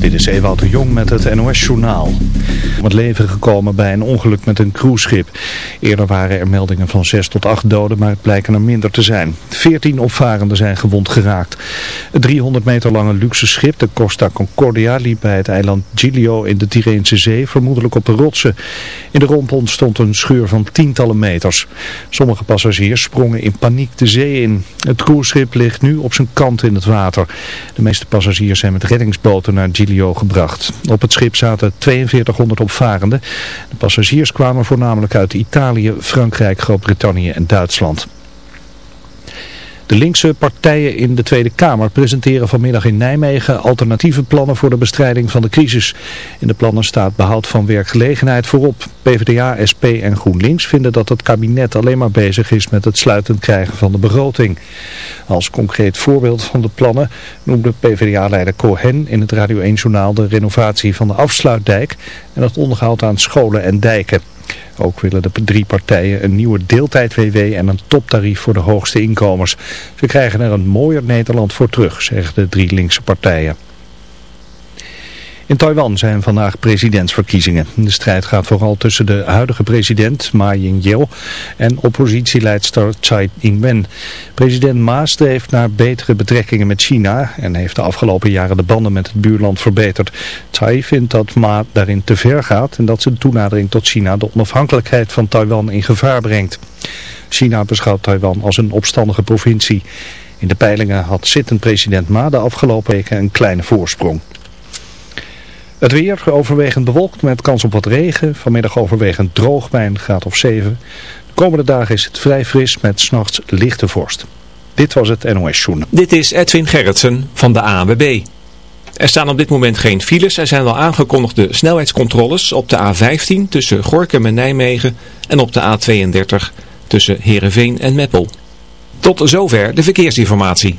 Dit is Ewout de Jong met het NOS-journaal. Om het leven gekomen bij een ongeluk met een cruiseschip. Eerder waren er meldingen van 6 tot 8 doden, maar het blijken er minder te zijn. 14 opvarenden zijn gewond geraakt. Het 300 meter lange luxe schip, de Costa Concordia, liep bij het eiland Giglio in de Tyreense Zee, vermoedelijk op de rotsen. In de romp ontstond een scheur van tientallen meters. Sommige passagiers sprongen in paniek de zee in. Het cruiseschip ligt nu op zijn kant in het water. De meeste passagiers zijn met reddingsboten naar Giglio gebracht. Op het schip zaten 4200 opvarenden. De passagiers kwamen voornamelijk uit Italië, Frankrijk, Groot-Brittannië en Duitsland. De linkse partijen in de Tweede Kamer presenteren vanmiddag in Nijmegen alternatieve plannen voor de bestrijding van de crisis. In de plannen staat behoud van werkgelegenheid voorop. PvdA, SP en GroenLinks vinden dat het kabinet alleen maar bezig is met het sluitend krijgen van de begroting. Als concreet voorbeeld van de plannen noemde PvdA-leider Cohen in het Radio 1-journaal de renovatie van de afsluitdijk en het onderhoud aan scholen en dijken. Ook willen de drie partijen een nieuwe deeltijd-WW en een toptarief voor de hoogste inkomens. Ze krijgen er een mooier Nederland voor terug, zeggen de drie linkse partijen. In Taiwan zijn vandaag presidentsverkiezingen. De strijd gaat vooral tussen de huidige president Ma Ying-jeou en oppositieleidster Tsai Ing-wen. President Ma streeft naar betere betrekkingen met China en heeft de afgelopen jaren de banden met het buurland verbeterd. Tsai vindt dat Ma daarin te ver gaat en dat zijn toenadering tot China de onafhankelijkheid van Taiwan in gevaar brengt. China beschouwt Taiwan als een opstandige provincie. In de peilingen had zittend president Ma de afgelopen weken een kleine voorsprong. Het weer overwegend bewolkt met kans op wat regen. Vanmiddag overwegend droog bij een graad of 7. De komende dagen is het vrij fris met s'nachts lichte vorst. Dit was het NOS Joen. Dit is Edwin Gerritsen van de ANWB. Er staan op dit moment geen files. Er zijn wel aangekondigde snelheidscontroles op de A15 tussen Gorkum en Nijmegen en op de A32 tussen Heerenveen en Meppel. Tot zover de verkeersinformatie.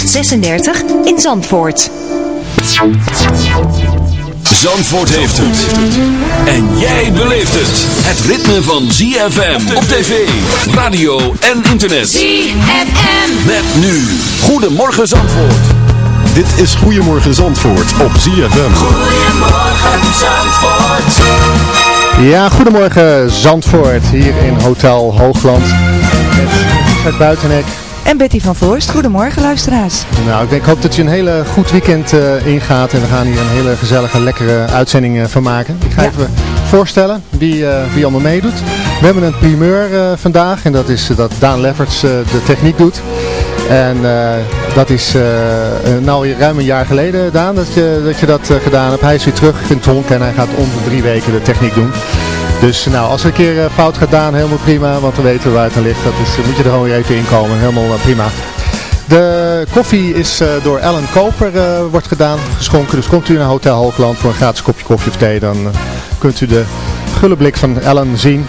36 in Zandvoort. Zandvoort heeft het. En jij beleeft het. Het ritme van ZFM op tv, radio en internet. ZFM. Met nu. Goedemorgen Zandvoort. Dit is Goedemorgen Zandvoort op ZFM. Goedemorgen Zandvoort. Ja, goedemorgen Zandvoort, hier in Hotel Hoogland. Met het Buitenhek. En Betty van Voorst, goedemorgen luisteraars. Nou, ik, denk, ik hoop dat je een hele goed weekend eh, ingaat en we gaan hier een hele gezellige, lekkere uitzending eh, van maken. Ik ga Ja. even voorstellen wie, eh, wie allemaal meedoet. We hebben een primeur vandaag en dat is dat Daan Lefferts de techniek doet. En dat is nou ruim een jaar geleden, Daan, dat je dat, je dat gedaan hebt. Hij is weer terug in Tonk en hij gaat om de drie weken de techniek doen. Dus nou, als er een keer eh, fout gaat helemaal prima, want dan weten we waar het aan ligt. Dat is, moet je er gewoon weer even in komen, helemaal eh, prima. De koffie is eh, door Ellen Koper eh, wordt gedaan, geschonken. Dus komt u naar Hotel Hoogland voor een gratis kopje koffie of thee, dan eh, kunt u de gulle blik van Ellen zien.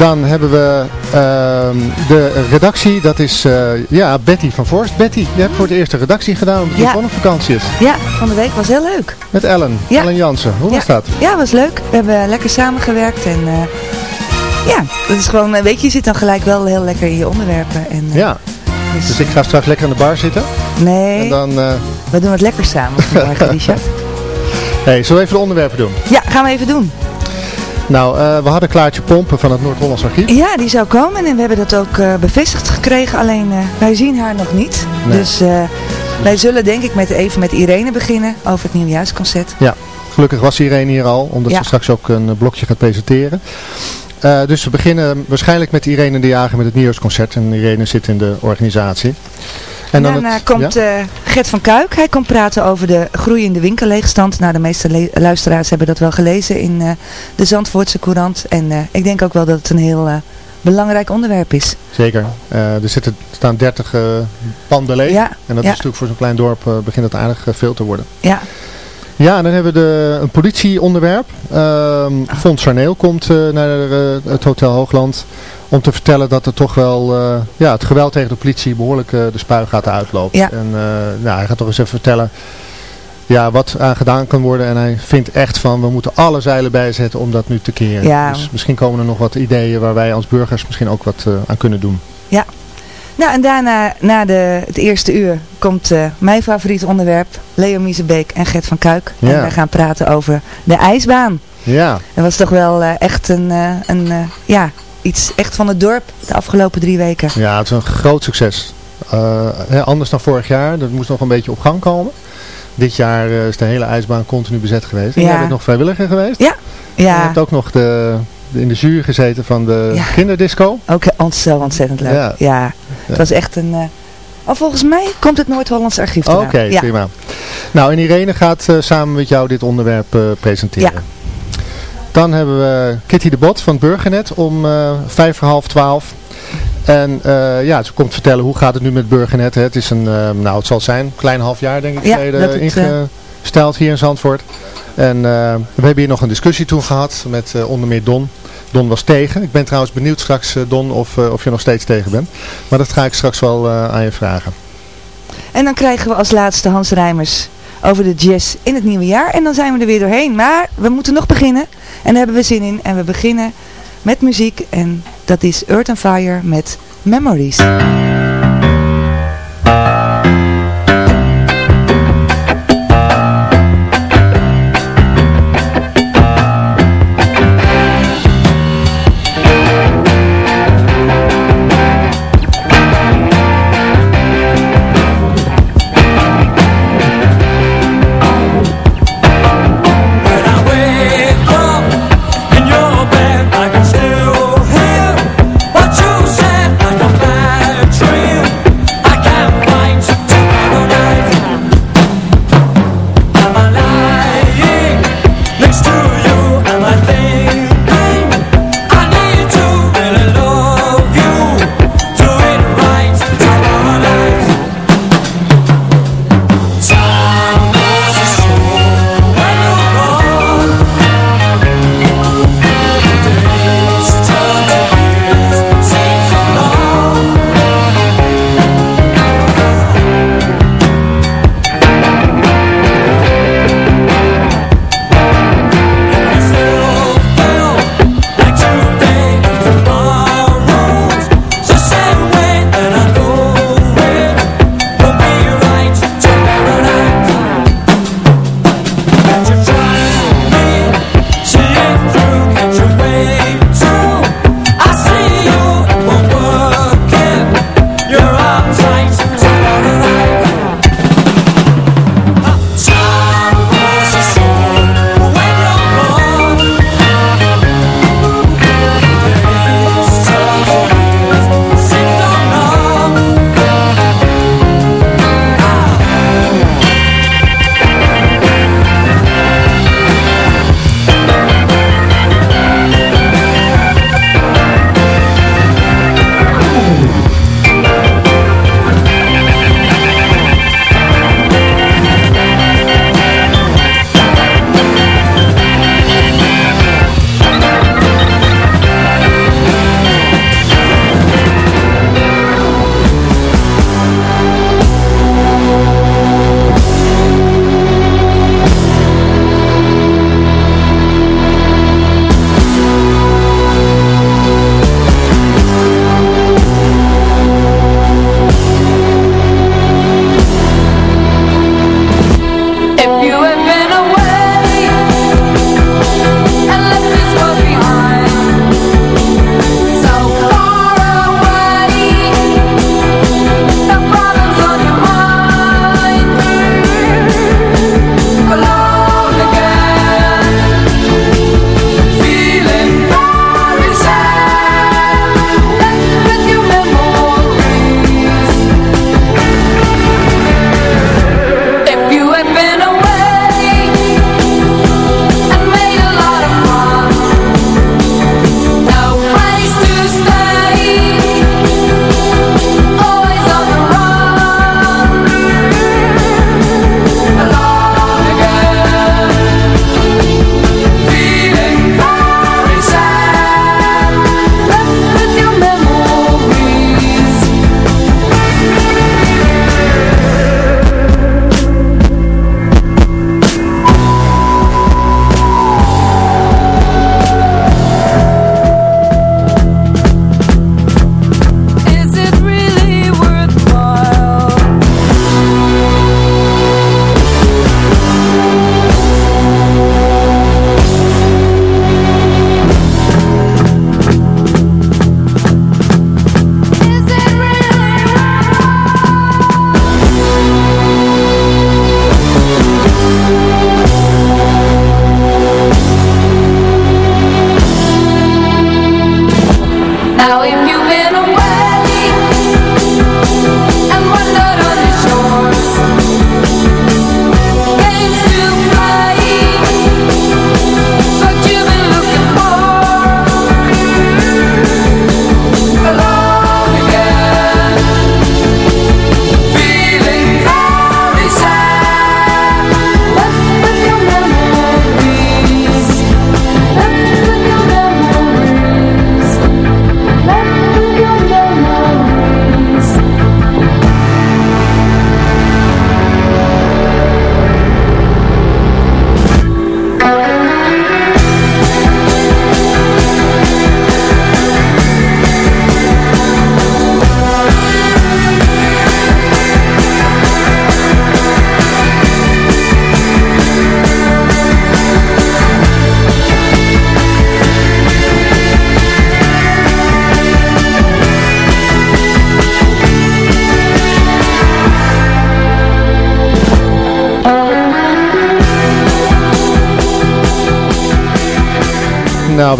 Dan hebben we ehm, de redactie, dat is eh, ja, Betty van Voorst. Betty, je hebt voor de eerste redactie gedaan omdat Ja. zonnvakantie is. Ja, van de week was heel leuk. Met Ellen, Ja. Ellen Jansen. Hoe was dat? Ja, was leuk. We hebben lekker samengewerkt en eh, ja, dat is gewoon, eh, weet je, je zit dan gelijk wel heel lekker in je onderwerpen. En, Ja, dus- dus ik ga straks lekker aan de bar zitten. nee, En dan, we doen het lekker samen vanmorgen, Richard. hey, zullen we even de onderwerpen doen? Ja, gaan we even doen. Nou, eh, we hadden Klaartje Pompen van het Noord-Hollands Archief. Ja, die zou komen en we hebben dat ook eh, bevestigd gekregen, alleen eh, wij zien haar nog niet. Nee. Dus wij zullen denk ik met, even met Irene beginnen over het nieuwjaarsconcert. Ja, gelukkig was Irene hier al, omdat Ja. ze straks ook een blokje gaat presenteren. Dus we beginnen waarschijnlijk met Irene de Jager met het nieuwsconcert. En Irene zit in de organisatie. En dan Daarna het- komt ja? Gert van Kuik. Hij komt praten over de groeiende winkelleegstand. Nou, de meeste luisteraars hebben dat wel gelezen in eh, de Zandvoortse Courant. En eh, ik denk ook wel dat het een heel eh, belangrijk onderwerp is. Zeker. Er zitten, staan 30 eh panden leeg. Ja, en dat is natuurlijk voor zo'n klein dorp begint het aardig veel te worden. Ja, Ja, en dan hebben we de, een politieonderwerp. Ehm Fons Sarneel komt naar het Hotel Hoogland om te vertellen dat er toch wel eh, ja, het geweld tegen de politie behoorlijk eh, de spuigaten uitloopt. Ja. En eh, nou, hij gaat toch eens even vertellen ja, wat aan gedaan kan worden. En hij vindt echt van, we moeten alle zeilen bijzetten om dat nu te keren. Ja. Dus misschien komen er nog wat ideeën waar wij als burgers misschien ook wat aan kunnen doen. nou en daarna, na de, het eerste uur, komt mijn favoriete onderwerp. Leo Miezebeek en Gert van Kuik. Ja. En wij gaan praten over de ijsbaan. Ja, Dat was toch wel echt een, een ja, iets echt van het dorp de afgelopen drie weken. ja het is een groot succes. Eh, hè, anders dan vorig jaar, dat moest nog een beetje op gang komen. Dit jaar eh, is de hele ijsbaan continu bezet geweest. En Ja. jij bent nog vrijwilliger geweest. Je Ja, hebt ook nog de, de- in de jury gezeten van de Ja. kinderdisco. ook zo ontzettend leuk. Ja. Ja, het was echt een... Oh, volgens mij komt het Noord-Hollands Archief. Oké, ja. prima. Nou, en Irene gaat samen met jou dit onderwerp presenteren. Ja. Dan hebben we Kitty de Bot van Burgernet om eh, vijf voor half twaalf. En eh, ja, ze komt vertellen hoe gaat het nu met Burgernet. Hè. Het is een, eh, nou het zal zijn, een klein half jaar denk ik Ja, geleden ingesteld hier in Zandvoort. En we hebben hier nog een discussie toen gehad met onder meer Don. Don was tegen. Ik ben trouwens benieuwd straks, Don, of, of je nog steeds tegen bent. Maar dat ga ik straks wel aan je vragen. En dan krijgen we als laatste Hans Rijmers over de jazz in het nieuwe jaar. En dan zijn we er weer doorheen. Maar we moeten nog beginnen. En daar hebben we zin in. En we beginnen met muziek. En dat is Earth and Fire met Memories.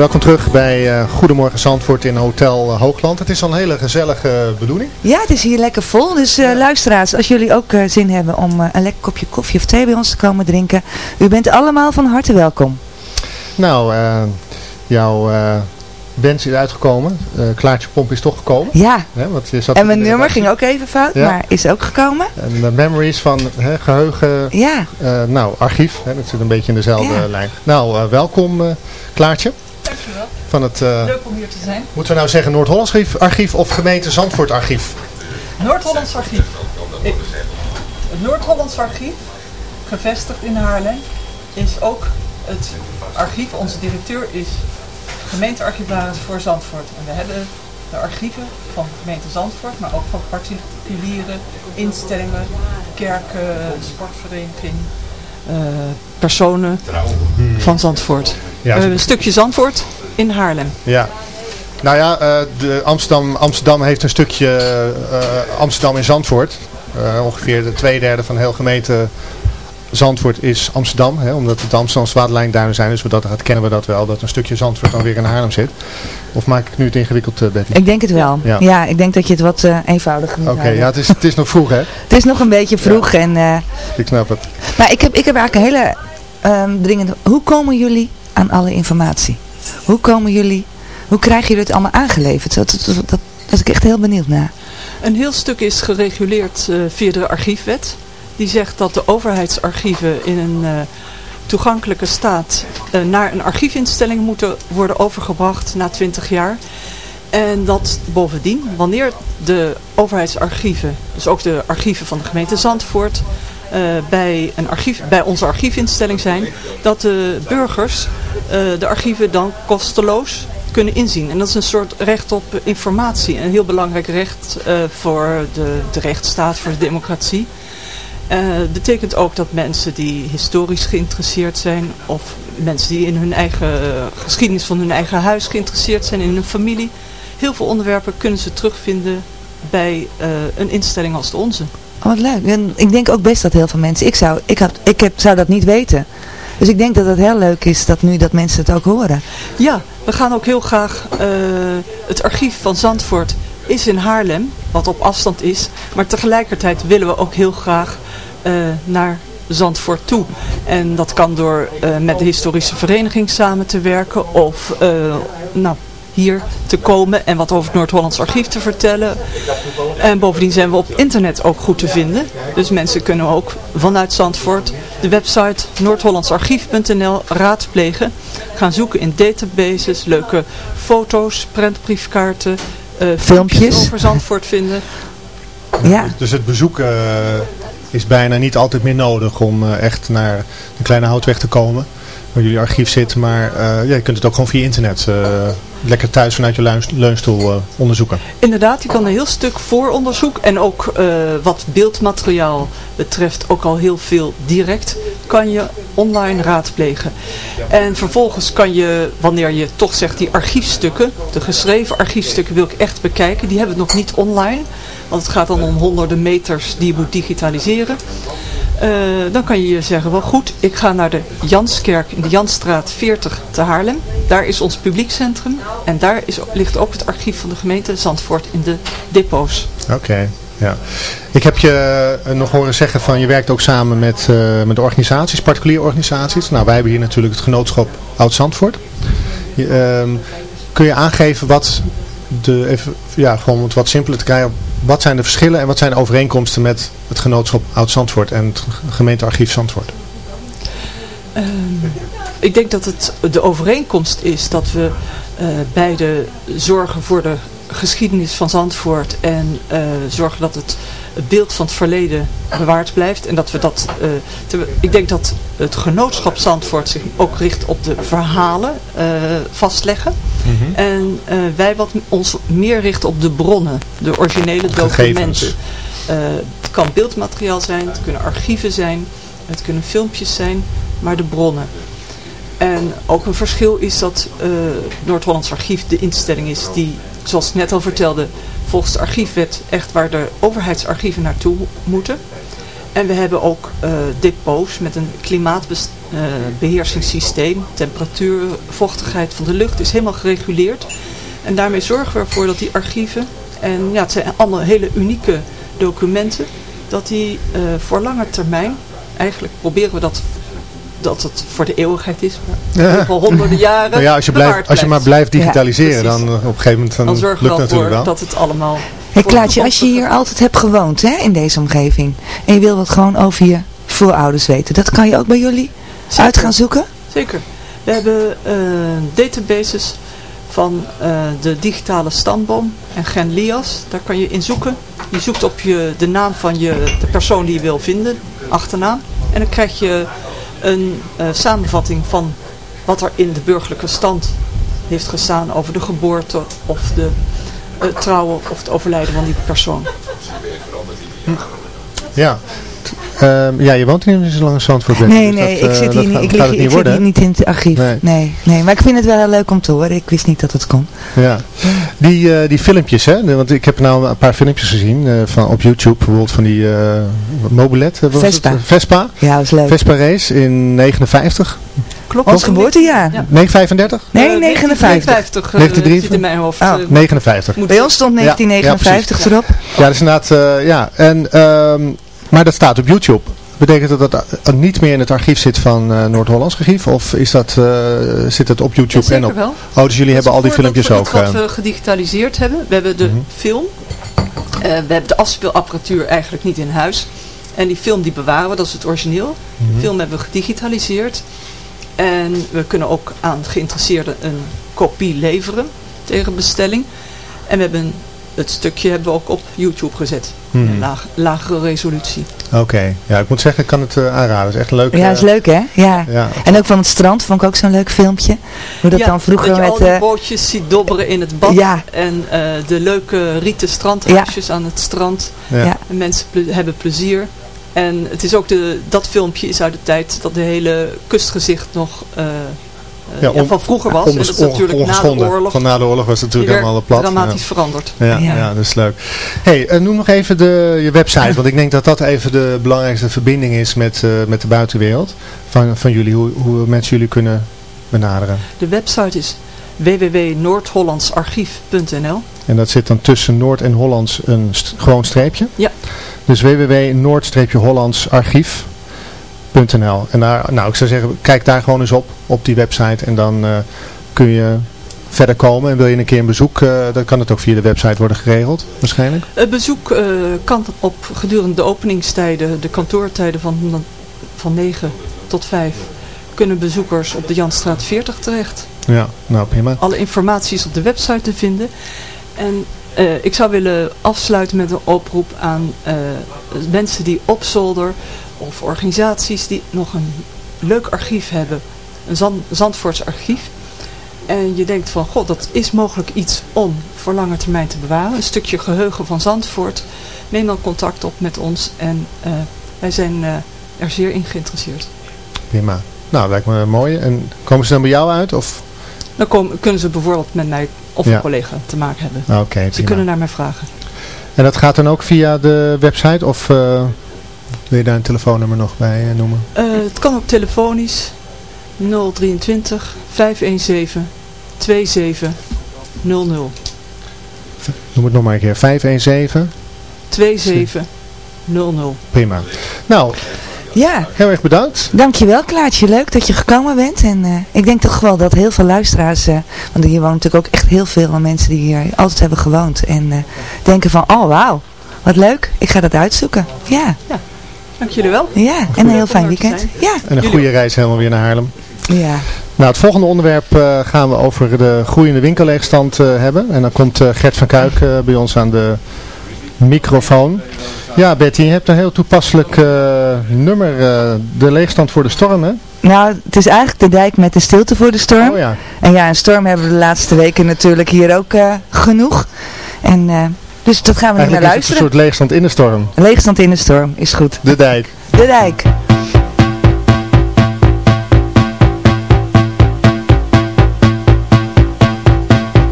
Welkom terug bij eh, Goedemorgen Zandvoort in Hotel eh, Hoogland. Het is al een hele gezellige bedoeling. Ja, het is hier lekker vol. Dus eh, luisteraars, als jullie ook zin hebben om een lekker kopje koffie of thee bij ons te komen drinken. U bent allemaal van harte welkom. Nou, jouw wens is uitgekomen. Klaartje Pomp is toch gekomen. Ja, Hè, want je zat en mijn nummer ging ook even fout, Ja. maar is ook gekomen. En de memories van hè, geheugen, Ja, nou, archief. Hè, dat zit een beetje in dezelfde Ja. lijn. Nou, welkom Klaartje. Dankjewel. Van het, eh, Leuk om hier te zijn. moeten we nou zeggen Noord-Hollands archief, of gemeente Zandvoort archief? Noord-Hollands Archief. Ik- Het Noord-Hollands Archief, gevestigd in Haarlem, is ook het archief. Onze directeur is gemeentearchivaris voor Zandvoort. En we hebben de archieven van gemeente Zandvoort, maar ook van particuliere instellingen, kerken, sportvereniging, personen van Zandvoort. een stukje Zandvoort in Haarlem. Ja. Nou ja, eh, de Amsterdam, Amsterdam heeft een stukje eh, Amsterdam in Zandvoort. Eh, ongeveer de twee derde van de hele gemeente Zandvoort is Amsterdam. Hè, omdat het de Amsterdamse waterlijnduinen zijn. Dus we dat gaat kennen we dat wel. Dat een stukje Zandvoort dan weer in Haarlem zit. Of maak ik nu het ingewikkeld, uh, Betty? ik denk het wel. Ja. Ja, ik denk dat je het wat eh, eenvoudiger moet Oké, ja, het is, het is nog vroeg hè. Het is nog een beetje vroeg en... eh, Ik snap het. Maar ik heb, ik heb eigenlijk een hele ehm, dringende... Hoe komen jullie aan alle informatie? Hoe komen jullie... Hoe krijgen jullie het allemaal aangeleverd? Dat, dat, dat, dat was ik echt heel benieuwd naar. Een heel stuk is gereguleerd eh, via de archiefwet. Die zegt dat de overheidsarchieven in een eh, toegankelijke staat eh, naar een archiefinstelling moeten worden overgebracht na 20 jaar. En dat bovendien, wanneer de overheidsarchieven, dus ook de archieven van de gemeente Zandvoort, eh, bij, een archief, bij onze archiefinstelling zijn, dat de burgers de archieven dan kosteloos kunnen inzien. En dat is een soort recht op informatie. Een heel belangrijk recht voor de rechtsstaat, voor de democratie. Eh, Het betekent ook dat mensen die historisch geïnteresseerd zijn of mensen die in hun eigen eh, geschiedenis van hun eigen huis geïnteresseerd zijn, in hun familie, heel veel onderwerpen kunnen ze terugvinden bij eh, een instelling als de onze. Oh, wat leuk. En ik denk ook best dat heel veel mensen... Ik, zou, ik, had, ik heb, zou dat niet weten. Dus ik denk dat het heel leuk is dat nu dat mensen het ook horen. Ja, we gaan ook heel graag, eh, het archief van Zandvoort is in Haarlem, wat op afstand is. Maar tegelijkertijd willen we ook heel graag eh, naar Zandvoort toe. En dat kan door eh, met de historische vereniging samen te werken of eh, nou, hier te komen en wat over het Noord-Hollands archief te vertellen. En bovendien zijn we op internet ook goed te vinden. Dus mensen kunnen ook vanuit Zandvoort de website noordhollandsarchief.nl raadplegen. Gaan zoeken in databases, leuke foto's, prentbriefkaarten, Filmpjes. over Zandvoort vinden. Ja. Dus het bezoek eh, is bijna niet altijd meer nodig om eh, echt naar de kleine houtweg te komen. Waar jullie archief zit. Maar eh, ja, je kunt het ook gewoon via internet eh, lekker thuis vanuit je leun- leunstoel eh, onderzoeken. Inderdaad, je kan een heel stuk vooronderzoek en ook eh, wat beeldmateriaal betreft ook al heel veel direct kan je online raadplegen. En vervolgens kan je, wanneer je toch zegt die archiefstukken, de geschreven archiefstukken wil ik echt bekijken, die hebben we nog niet online. Want het gaat dan om honderden meters die je moet digitaliseren. Eh, dan kan je zeggen, wel goed, ik ga naar de Janskerk in de Jansstraat 40 te Haarlem. Daar is ons publiekcentrum en daar is, ligt ook het archief van de gemeente Zandvoort in de depots. Oké, ja. Ik heb je eh, nog horen zeggen van je werkt ook samen met, eh, met organisaties, particuliere organisaties. Nou, wij hebben hier natuurlijk het genootschap Oud-Zandvoort. Ehm, kun je aangeven wat de, even, ja, gewoon om het wat simpeler te krijgen, wat zijn de verschillen en wat zijn de overeenkomsten met het genootschap Oud-Zandvoort en het gemeentearchief Zandvoort? Ehm, ik denk dat het de overeenkomst is dat we eh, beide zorgen voor de geschiedenis van Zandvoort en eh, zorgen dat het beeld van het verleden bewaard blijft. En dat we dat, eh, te- ik denk dat het genootschap Zandvoort zich ook richt op de verhalen eh, vastleggen. En eh, wij wat ons meer richten op de bronnen, de originele documenten. Eh, het kan beeldmateriaal zijn, het kunnen archieven zijn, het kunnen filmpjes zijn, maar de bronnen. En ook een verschil is dat Noord-Hollands Archief de instelling is die, zoals ik net al vertelde, volgens de archiefwet echt waar de overheidsarchieven naartoe moeten. En we hebben ook eh depots met een eh, beheersingssysteem. Temperatuur, vochtigheid van de lucht is helemaal gereguleerd. En daarmee zorgen we ervoor dat die archieven, en ja, het zijn allemaal hele unieke documenten, dat die eh, voor lange termijn, eigenlijk proberen we dat, dat het voor de eeuwigheid is, maar honderden jaren Nou ja, als je, blijft, als je maar blijft digitaliseren, Ja, dan eh, op een gegeven moment dan Dan zorgen we lukt wel het natuurlijk wel. dat het allemaal... Hey Klaatje, als je hier altijd hebt gewoond hè, in deze omgeving en je wil wat gewoon over je voorouders weten, dat kan je ook bij jullie Zeker. uit gaan zoeken? Zeker. We hebben eh, databases van eh, de digitale stamboom en Gen Lias. Daar kan je in zoeken. Je zoekt op je, de naam van je, de persoon die je wil vinden, achternaam. En dan krijg je een eh, samenvatting van wat er in de burgerlijke stand heeft gestaan over de geboorte of de eh, trouwen of het overlijden van die persoon. Ja. Ehm, ja, je woont hier niet zo lang in Zandvoort. Nee, dus nee, dat, ik eh, zit dat hier, niet, gaat- ik lig, ik niet zit worden, hier niet in het archief. Nee. Nee. nee, maar ik vind het wel heel leuk om te horen. Ik wist niet dat het kon. Ja. Die, eh, die filmpjes, hè? Want ik heb nou een paar filmpjes gezien eh, van, op YouTube. Bijvoorbeeld van die eh mobilet. eh, Vespa. Het? Vespa. Ja, dat is leuk. Vespa race in 59. Klopt. Ons geboortejaar. Ja. Nee, 35? Nee, Eh, 59. 1953 eh, 1953? zit in mijn hoofd. Oh. eh, 59. moet- Bij ons stond Ja, 1959 ja, precies. erop. Ja, dat is inderdaad, eh, ja. En, ehm, maar dat staat op YouTube. Betekent dat dat niet meer in het archief zit van eh, Noord-Hollands archief? Of is dat, eh, zit het op YouTube Ja, en zeker op... wel. Oh, dus jullie Dat hebben al die filmpjes ook. voorbeeld van eh, Wat we gedigitaliseerd hebben. We hebben de Mhm. film. We hebben de afspeelapparatuur eigenlijk niet in huis. En die film die bewaren we, dat is het origineel. mhm. De film hebben we gedigitaliseerd. En we kunnen ook aan geïnteresseerden een kopie leveren tegen bestelling. En we hebben het stukje hebben we ook op YouTube gezet. In laag, lagere resolutie. Oké, ja, ik moet zeggen, ik kan het eh, aanraden. Het is echt leuk. Ja, is leuk hè? Ja. Ja. En ook van het strand vond ik ook zo'n leuk filmpje. Hoe dat Ja, dan vroeger dat je met... al die eh, bootjes ziet dobberen in het bad. Ja. En eh, de leuke rieten strandhuisjes aan het strand. Ja. Ja. En mensen ple- hebben plezier. En het is ook de, dat filmpje is uit de tijd dat de hele kustgezicht nog eh, eh, Ja, ja, van vroeger was. En dat is onges- natuurlijk na de oorlog Van na de oorlog was het natuurlijk helemaal plat. dramatisch ja. veranderd. Ja, ja. Dat is leuk. hey, eh, noem nog even de, je website, want ik denk dat dat even de belangrijkste verbinding is met, eh, met de buitenwereld. Van, van jullie, hoe, hoe mensen jullie kunnen benaderen. De website is www.noordhollandsarchief.nl En dat zit dan tussen Noord en Hollands een st- gewoon streepje. Ja. Dus www.noord-hollandsarchief.nl En daar, nou, ik zou zeggen, kijk daar gewoon eens op, op die website. En dan eh, kun je verder komen. En wil je een keer een bezoek, eh, dan kan het ook via de website worden geregeld, waarschijnlijk. Het bezoek eh, kan op gedurende de openingstijden, de kantoortijden van, van 9 tot 5, kunnen bezoekers op de Janstraat 40 terecht. Ja, nou prima. Alle informatie is op de website te vinden. En ik zou willen afsluiten met een oproep aan mensen die op zolder of organisaties die nog een leuk archief hebben. Een Zand, Zandvoorts archief. En je denkt van, god, dat is mogelijk iets om voor lange termijn te bewaren. Een stukje geheugen van Zandvoort. Neem dan contact op met ons en eh, wij zijn eh, er zeer in geïnteresseerd. Prima. Nou, lijkt me mooi. En komen ze dan bij jou uit? Of? Dan komen, kunnen ze bijvoorbeeld met mij of Ja. een collega te maken hebben. Oké, Ze kunnen naar mij vragen. En dat gaat dan ook via de website? Of eh, wil je daar een telefoonnummer nog bij eh, noemen? Eh, het kan ook telefonisch 023 517 2700. Noem het nog maar een keer. 517. 2700. Prima. Nou, Ja, heel erg bedankt. dankjewel Klaartje. Leuk dat je gekomen bent. En eh, ik denk toch wel dat heel veel luisteraars, eh, want hier wonen natuurlijk ook echt heel veel mensen die hier altijd hebben gewoond. En eh, denken van, oh wauw, wat leuk. Ik ga dat uitzoeken. Ja, Dank jullie wel. ja. En een heel fijn weekend. Ja, En een goede reis helemaal weer naar Haarlem. ja. Nou, het volgende onderwerp eh, gaan we over de groeiende winkelleegstand eh, hebben. En dan komt eh, Gert van Kuik eh, bij ons aan de microfoon. Ja, Betty, je hebt een heel toepasselijk eh, nummer. de leegstand voor de storm, hè? Nou, het is eigenlijk de dijk met de stilte voor de storm. Oh ja. En ja, een storm hebben we de laatste weken natuurlijk hier ook eh, genoeg. En eh, dus dat gaan we nu naar is het een luisteren. soort leegstand in de storm. Leegstand in de storm, is goed. De dijk. De dijk.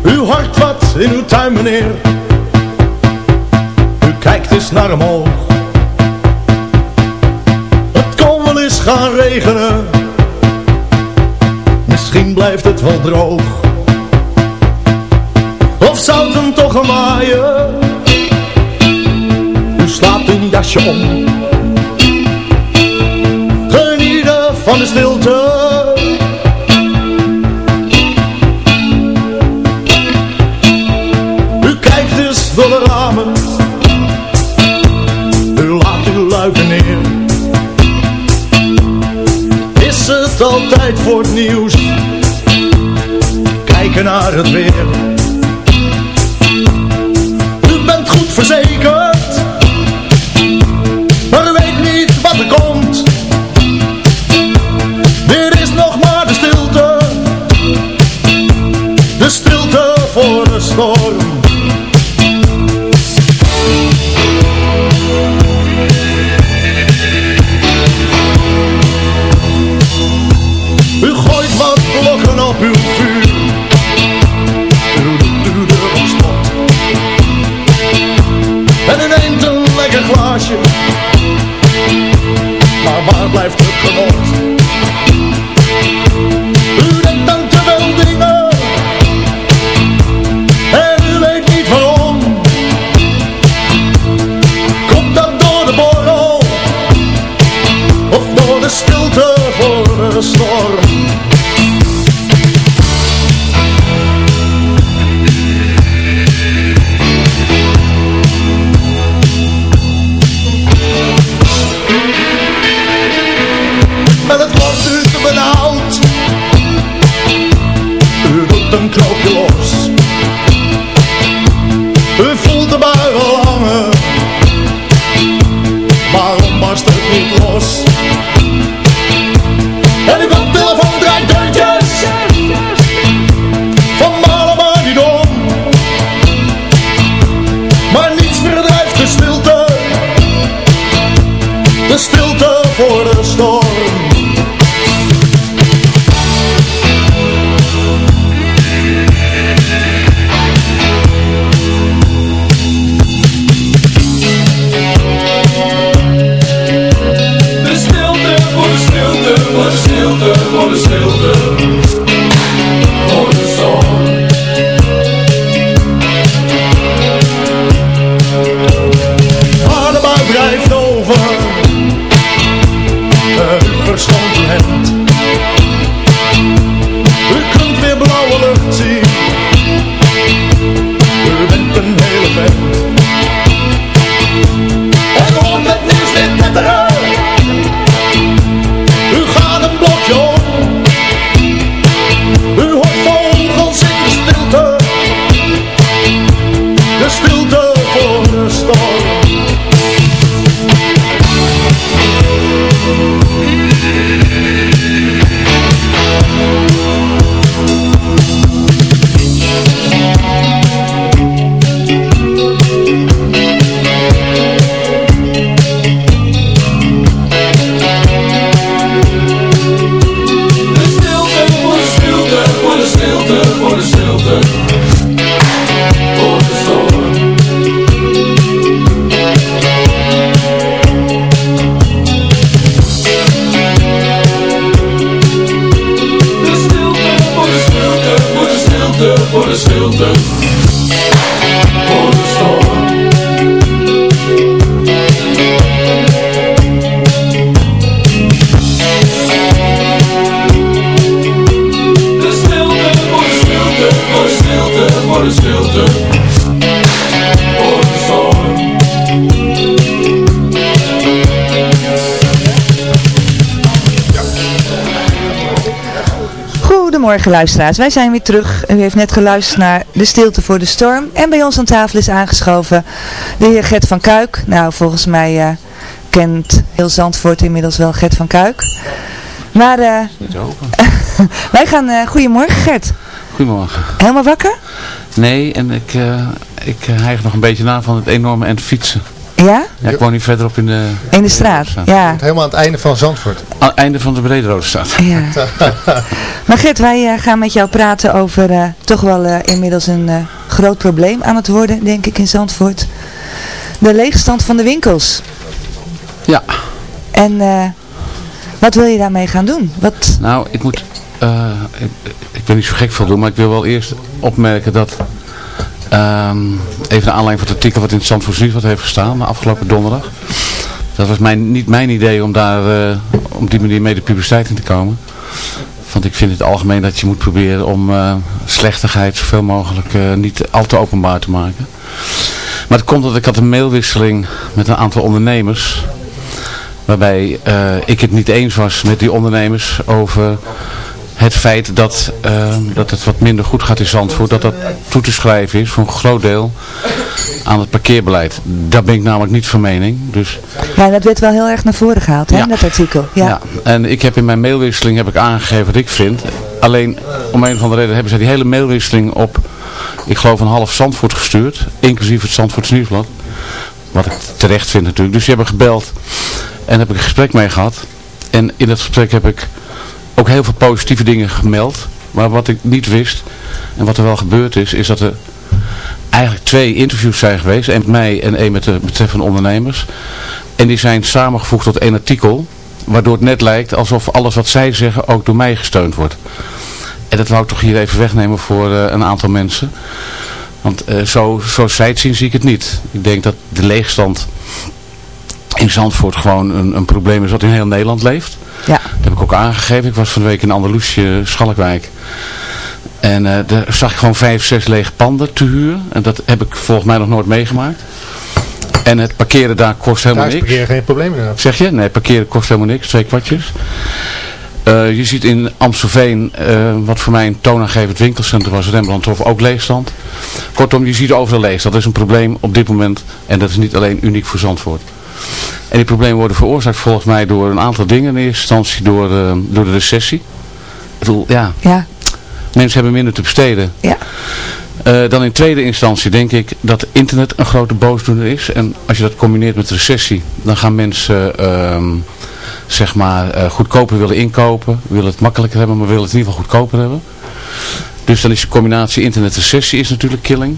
U hoort wat in uw tuin, meneer. U kijkt eens naar omhoog. Het kon wel eens gaan regenen. Misschien blijft het wel droog. Of zou het hem toch gaan waaien? U slaapt een jasje om. Genieten van de stilte. U kijkt dus door de ramen. U laat uw luiken neer. Is het altijd voor het nieuws? Kijken naar het weer. Verzekerd, Goedemorgen luisteraars, wij zijn weer terug. U heeft net geluisterd naar De Stilte voor de Storm. En bij ons aan tafel is aangeschoven de heer Gert van Kuik. Nou, volgens mij eh, kent heel Zandvoort inmiddels wel Gert van Kuik. Maar eh, wij gaan... eh goedemorgen Gert. Goedemorgen. Helemaal wakker? Nee, en ik, eh ik hijg nog een beetje na van het enorme en fietsen. Ja? Ja, ik woon hier verderop in de... In de straat, ja. Helemaal aan het einde van Zandvoort. Aan het einde van de Brederode straat. Ja. Maar Gert, wij eh, gaan met jou praten over eh, toch wel eh, inmiddels een groot probleem aan het worden, denk ik, in Zandvoort. De leegstand van de winkels. Ja. En wat wil je daarmee gaan doen? Wat... Nou, ik moet ik, ik wil niet zo gek veel doen, maar ik wil wel eerst opmerken dat... ehm, even naar aanleiding van het artikel wat in het Zandvoort wat heeft gestaan, afgelopen donderdag. Dat was mijn, niet mijn idee om daar uh, op die manier mee de publiciteit in te komen. Want ik vind het algemeen dat je moet proberen om uh, slechtigheid zoveel mogelijk uh, niet al te openbaar te maken. Maar het komt dat ik had een mailwisseling met een aantal ondernemers. Waarbij ik het niet eens was met die ondernemers over het feit dat, uh, dat het wat minder goed gaat in Zandvoort. Dat dat toe te schrijven is voor een groot deel aan het parkeerbeleid. Daar ben ik namelijk niet van mening. Dus... Ja, dat werd wel heel erg naar voren gehaald, hè, ja. dat artikel. Ja. ja, en ik heb in mijn mailwisseling heb ik aangegeven wat ik vind. Alleen om een of andere reden hebben zij die hele mailwisseling op, ik geloof een half Zandvoort gestuurd. Inclusief het Zandvoorts Nieuwsblad. Wat ik terecht vind natuurlijk. Dus die hebben gebeld en heb ik een gesprek mee gehad. En in dat gesprek heb ik ook heel veel positieve dingen gemeld. Maar wat ik niet wist, en wat er wel gebeurd is, is dat er eigenlijk twee interviews zijn geweest. Een met mij en één met de betreffende ondernemers. En die zijn samengevoegd tot één artikel. Waardoor het net lijkt alsof alles wat zij zeggen ook door mij gesteund wordt. En dat wou ik toch hier even wegnemen voor uh, een aantal mensen. Want uh, zo, zo zij het zien zie ik het niet. Ik denk dat de leegstand in Zandvoort gewoon een, een probleem is wat in heel Nederland leeft. Ja. Dat heb ik ook aangegeven. Ik was van de week in Andalusië, Schalkwijk. En uh, daar zag ik gewoon vijf, zes lege panden te huur. En dat heb ik volgens mij nog nooit meegemaakt. En het parkeren daar kost helemaal daar is niks. parkeren geen probleem inderdaad. Zeg je? Nee, parkeren kost helemaal niks. Twee kwartjes. Uh, je ziet in Amstelveen, uh, wat voor mij een toonaangevend winkelcentrum was, Rembrandthof, ook leegstand. Kortom, je ziet overal leegstand. Dat is een probleem op dit moment. En dat is niet alleen uniek voor Zandvoort. En die problemen worden veroorzaakt volgens mij door een aantal dingen. In eerste instantie door, uh, door de recessie. Ik bedoel, ja. ja. Mensen hebben minder te besteden. Ja. Uh, dan in tweede instantie denk ik dat internet een grote boosdoener is. En als je dat combineert met recessie, dan gaan mensen uh, zeg maar uh, goedkoper willen inkopen. Willen het makkelijker hebben, maar willen het in ieder geval goedkoper hebben. Dus dan is de combinatie internet-recessie is natuurlijk killing.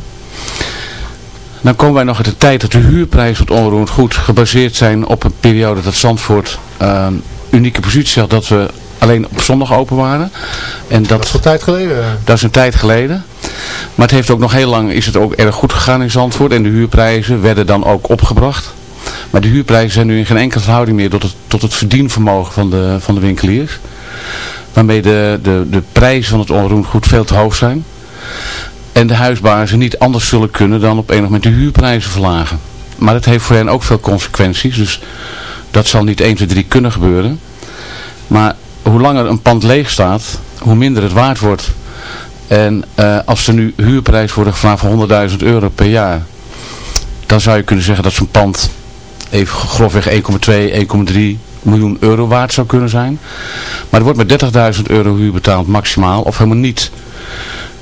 Dan komen wij nog uit de tijd dat de huurprijzen van het onroerend goed gebaseerd zijn op een periode dat Zandvoort uh, unieke positie had dat we alleen op zondag open waren. En dat, dat is een tijd geleden. Dat is een tijd geleden. Maar het heeft ook nog heel lang, is het ook erg goed gegaan in Zandvoort. En de huurprijzen werden dan ook opgebracht. Maar de huurprijzen zijn nu in geen enkele verhouding meer tot het, tot het verdienvermogen van de, van de winkeliers. Waarmee de, de, de prijzen van het onroerend goed veel te hoog zijn. En de huisbazen niet anders zullen kunnen dan op enig moment de huurprijzen verlagen. Maar dat heeft voor hen ook veel consequenties. Dus dat zal niet 1, 2, 3 kunnen gebeuren. Maar hoe langer een pand leeg staat, hoe minder het waard wordt. En uh, als er nu huurprijs worden gevraagd van 100.000 euro per jaar. Dan zou je kunnen zeggen dat zo'n pand even grofweg 1,2, 1,3 miljoen euro waard zou kunnen zijn. Maar er wordt met 30.000 euro huur betaald maximaal of helemaal niet.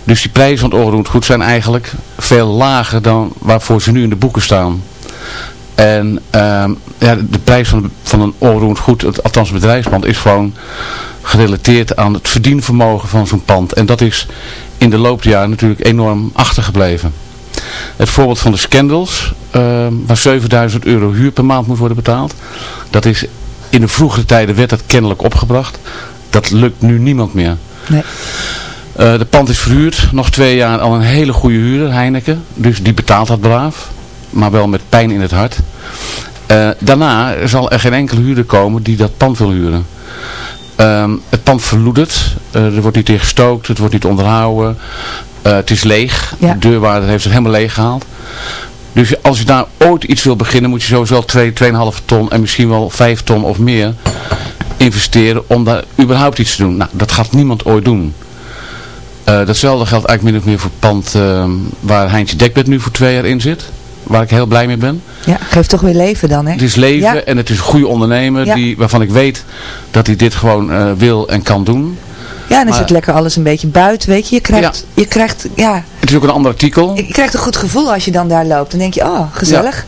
Dus die prijzen van het onroerend zijn eigenlijk veel lager dan waarvoor ze nu in de boeken staan. En uh, ja, de prijs van, van een onroerend goed, het, althans bedrijfspand, is gewoon gerelateerd aan het verdienvermogen van zo'n pand. En dat is in de loop der jaren natuurlijk enorm achtergebleven. Het voorbeeld van de Scandals, uh, waar 7000 euro huur per maand moet worden betaald. Dat is in de vroegere tijden werd dat kennelijk opgebracht. Dat lukt nu niemand meer. Nee. Uh, de pand is verhuurd, nog twee jaar al een hele goede huurder, Heineken. Dus die betaalt dat braaf, maar wel met pijn in het hart. Uh, daarna zal er geen enkele huurder komen die dat pand wil huren. Uh, het pand verloedert, uh, er wordt niet in gestookt, het wordt niet onderhouden. het is leeg, Ja. de deurwaarder heeft het helemaal leeg gehaald. Dus als je daar ooit iets wil beginnen, moet je sowieso 2, 2,5 ton en misschien wel 5 ton of meer investeren om daar überhaupt iets te doen. Nou, dat gaat niemand ooit doen. Uh, datzelfde geldt eigenlijk min of meer voor het pand uh, waar Heintje Dekbed nu voor twee jaar in zit. Waar ik heel blij mee ben. Ja, geeft toch weer leven dan, hè? Het is leven Ja. en het is een goede ondernemer Ja. die, waarvan ik weet dat hij dit gewoon uh, wil en kan doen. Ja, en is Maar- het lekker alles een beetje buiten, weet je. Je krijgt, je krijgt, ja, Het is ook een ander artikel. je krijgt een goed gevoel als je dan daar loopt. Dan denk je, oh, gezellig.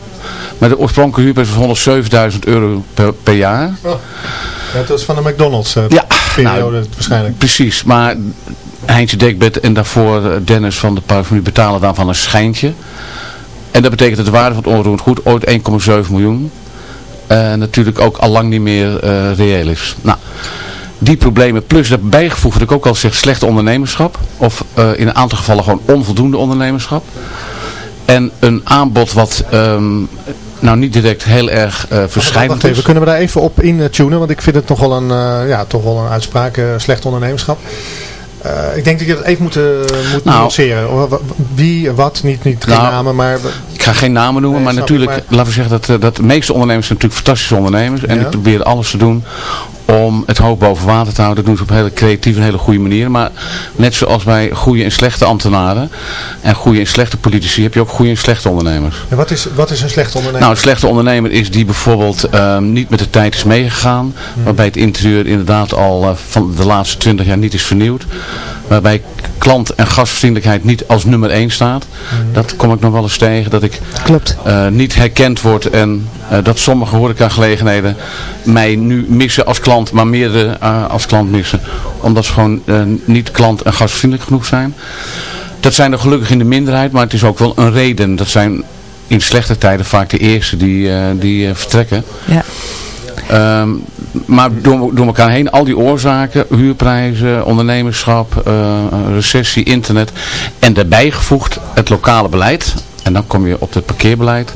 Maar de oorspronkelijke huurprijs was 107.000 euro per, per jaar. Ja, het was van de McDonald's eh, Ja, periode nou, waarschijnlijk. Precies, maar Heintje Dekbed en daarvoor eh, Dennis van de Parfumerie betalen daarvan een schijntje. En dat betekent dat de waarde van het onroerend goed ooit 1,7 miljoen. eh, natuurlijk ook al lang niet meer eh, reëel is. Nou, die problemen, plus daarbij gevoegd wat ik ook al zeg, slecht ondernemerschap. Of in een aantal gevallen gewoon onvoldoende ondernemerschap. En een aanbod wat ehm, nou niet direct heel erg uh, verschillend Wacht even, kunnen we daar even op in tunen? Want ik vind het nog wel een, uh, ja, toch wel een uitspraak, uh, slecht ondernemerschap. Uh, ik denk dat je dat even moet, uh, moet nou, nuanceren. Wie, wat, niet, niet geen nou, namen, maar... Ik ga geen namen noemen, nee, maar natuurlijk, maar... laten we zeggen dat, uh, dat de meeste ondernemers zijn natuurlijk fantastische ondernemers. En ja. die proberen alles te doen om het hoofd boven water te houden. Dat doen ze op een hele creatieve en hele goede manier. Maar net zoals bij goede en slechte ambtenaren en goede en slechte politici heb je ook goede en slechte ondernemers. En wat is, wat is een slechte ondernemer? Nou, een slechte ondernemer is die bijvoorbeeld um, niet met de tijd is meegegaan. Hmm. Waarbij het interieur inderdaad al uh, van de laatste twintig jaar niet is vernieuwd. Waarbij klant- en gastvriendelijkheid niet als nummer 1 staat. Mm. Dat kom ik nog wel eens tegen. Dat ik Klopt. Uh, niet herkend word en uh, dat sommige horecagelegenheden mij nu missen als klant, maar meerdere uh, als klant missen. Omdat ze gewoon niet klant- en gastvriendelijk genoeg zijn. Dat zijn er gelukkig in de minderheid, maar het is ook wel een reden. Dat zijn in slechte tijden vaak de eerste die, die vertrekken. Ja. Um, maar door, door elkaar heen, al die oorzaken, huurprijzen, ondernemerschap, uh, recessie, internet. En daarbij gevoegd het lokale beleid. En dan kom je op het parkeerbeleid.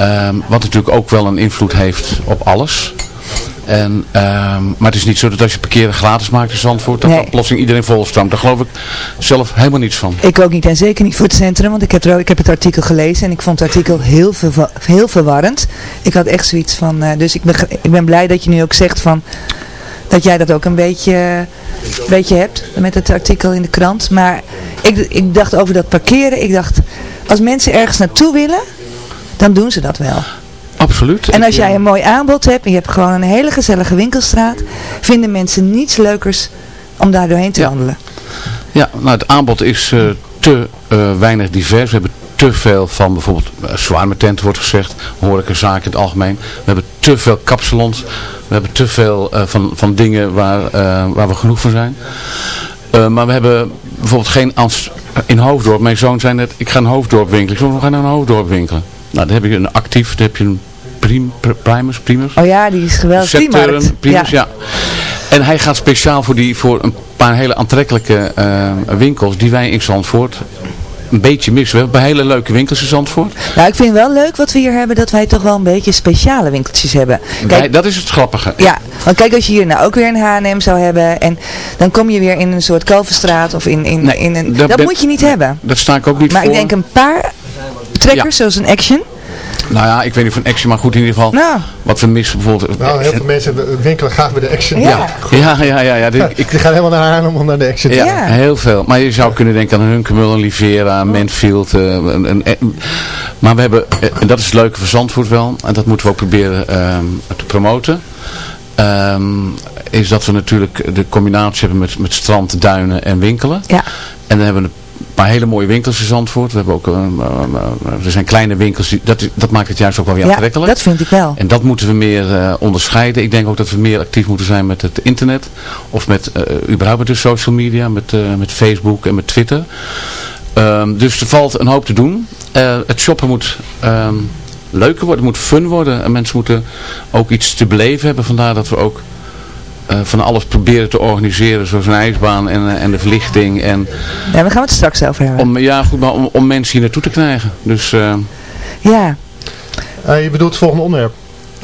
Um, wat natuurlijk ook wel een invloed heeft op alles. En, um, maar het is niet zo dat als je parkeren gratis maakt in Zandvoort, dat nee. plotseling iedereen volstroomt. Daar geloof ik zelf helemaal niets van. Ik ook niet en zeker niet voor het centrum, want ik heb, er, ik heb het artikel gelezen en ik vond het artikel heel, ver, heel verwarrend. Ik had echt zoiets van, uh, dus ik ben, ik ben blij dat je nu ook zegt van, dat jij dat ook een beetje, beetje hebt met het artikel in de krant. Maar ik, ik dacht over dat parkeren, ik dacht, als mensen ergens naartoe willen, dan doen ze dat wel. Absoluut. En als jij een mooi aanbod hebt en je hebt gewoon een hele gezellige winkelstraat, vinden mensen niets leukers om daar doorheen te ja. wandelen. Ja, nou het aanbod is uh, te uh, weinig divers. We hebben te veel van bijvoorbeeld zwaarmetent wordt gezegd, horecazaken in het algemeen. We hebben te veel kapsalons. We hebben te veel van, van dingen waar, waar we genoeg van zijn. maar we hebben bijvoorbeeld geen in Hoofddorp. Mijn zoon zei net, ik ga een Hoofddorp winkelen. Ik we gaan naar een Hoofddorp winkelen. Nou, dan heb je een actief, dan heb je een prim, primus, primus. Oh ja, die is geweldig. Primus, ja. ja. En hij gaat speciaal voor, die, voor een paar hele aantrekkelijke uh, winkels die wij in Zandvoort een beetje missen. We hebben hele leuke winkels in Zandvoort. Nou, ik vind wel leuk wat we hier hebben, dat wij toch wel een beetje speciale winkeltjes hebben. Kijk, wij, dat is het grappige. Ja, want kijk, als je hier nou ook weer een H&M zou hebben, en dan kom je weer in een soort Kalverstraat of in, in, nee, in een... Dat, dat moet je niet hebben. Dat sta ik ook niet maar voor. Maar ik denk een paar trekkers, ja. zoals een Action... Nou ja, ik weet niet van Action, maar goed in ieder geval. Nou. Wat we missen bijvoorbeeld. Nou, heel veel mensen winkelen graag bij de Action. Ja, ja, ja. ja, ja. Ik, die gaan helemaal naar Haarlem om naar de Action te ja, ja, heel veel. Maar je zou kunnen denken aan Hunkemull, Livera, Manfield. Uh, een, een, een, maar we hebben, en dat is het leuke van Zandvoort wel, en dat moeten we ook proberen um, te promoten. Um, is dat we natuurlijk de combinatie hebben met, met strand, duinen en winkelen. Ja. En dan hebben we een paar hele mooie winkels in Zandvoort. We hebben ook, uh, uh, er zijn kleine winkels, die, dat, dat maakt het juist ook wel weer ja, aantrekkelijk. dat vind ik wel. En dat moeten we meer uh, onderscheiden. Ik denk ook dat we meer actief moeten zijn met het internet. Of met, überhaupt met de social media, met, met Facebook en met Twitter. Um, dus er valt een hoop te doen. het shoppen moet... Um, leuker worden, het moet fun worden. En mensen moeten ook iets te beleven hebben. Vandaar dat we ook uh, van alles proberen te organiseren. Zoals een ijsbaan en, uh, en de verlichting. En ja, daar gaan we het straks over hebben. Om, ja, goed, maar om, om mensen hier naartoe te krijgen. Dus, uh, ja. je bedoelt het volgende onderwerp?